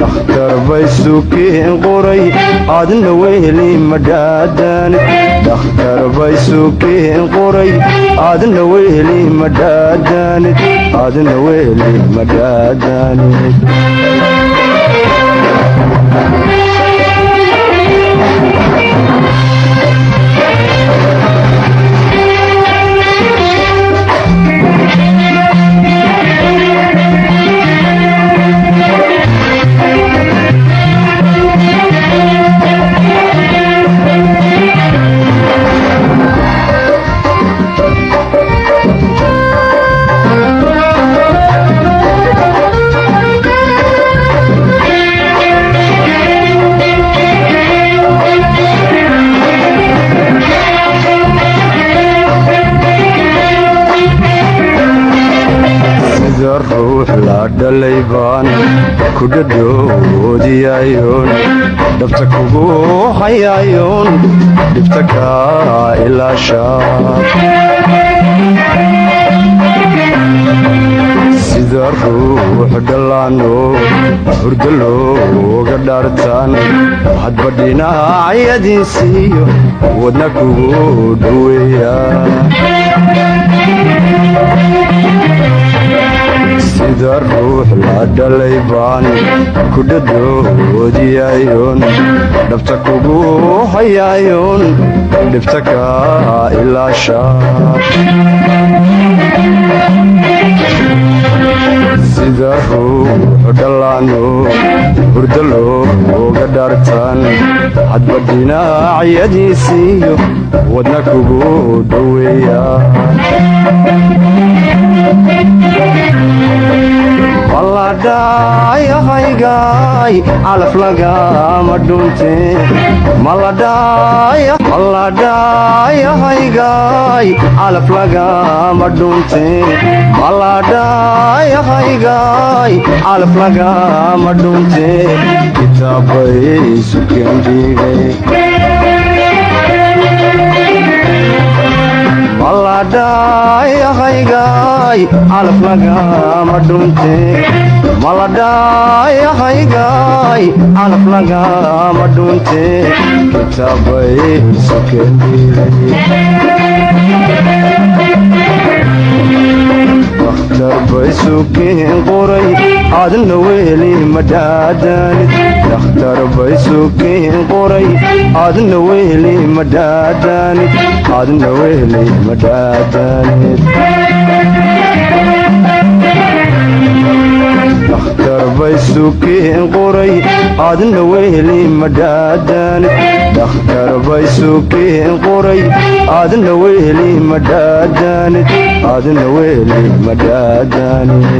dakhtar bay suukiin qoray adna weheli madhaadanid dakhtar bay sukeen qoray aadna weheli madhaadaanid aadna weheli madhaadaanid sida ruux la dhalay baan ku dhadhoodiyayoon dhabta kugu hayayoon dhibta kaa ilaasha sida ruux dhallaano hurdo looga dhaartaan hadba dhinacyadiisiiyo wadna kugu dhoweeya sida ruux la dhalay baan ku dhadhoodiyayoon dhabta kugu hayayoon dhibta kaa ilaasha sida ruux dhallaano hurdo looga dhaartaan hadba dhinacyadiisiiyo wadna kugu dhoweeya maladhayahaygaay calaf lagama dhunte maladhayahaygaay calaf lagama dhunte maladhayahaygaay calaf lagama dhunte kitaabay sukendhiigay maladhayahaygaay calaf lagama dhunte maladhayahaygaay calaf lagama dhunte kitaabay sukendhiigay bay sukeen qoray aadna weheli madhaadaanid dakhtar bay sukeen qoray aadna weheli madhaadaanid aadna weheli madhaadaanid dakhtar bay sukeen qoray aadna weheli madhaadaanid dakhtar bay sukeen qoray aadna weheli madhaadaanid aadna weheli madhaadaanid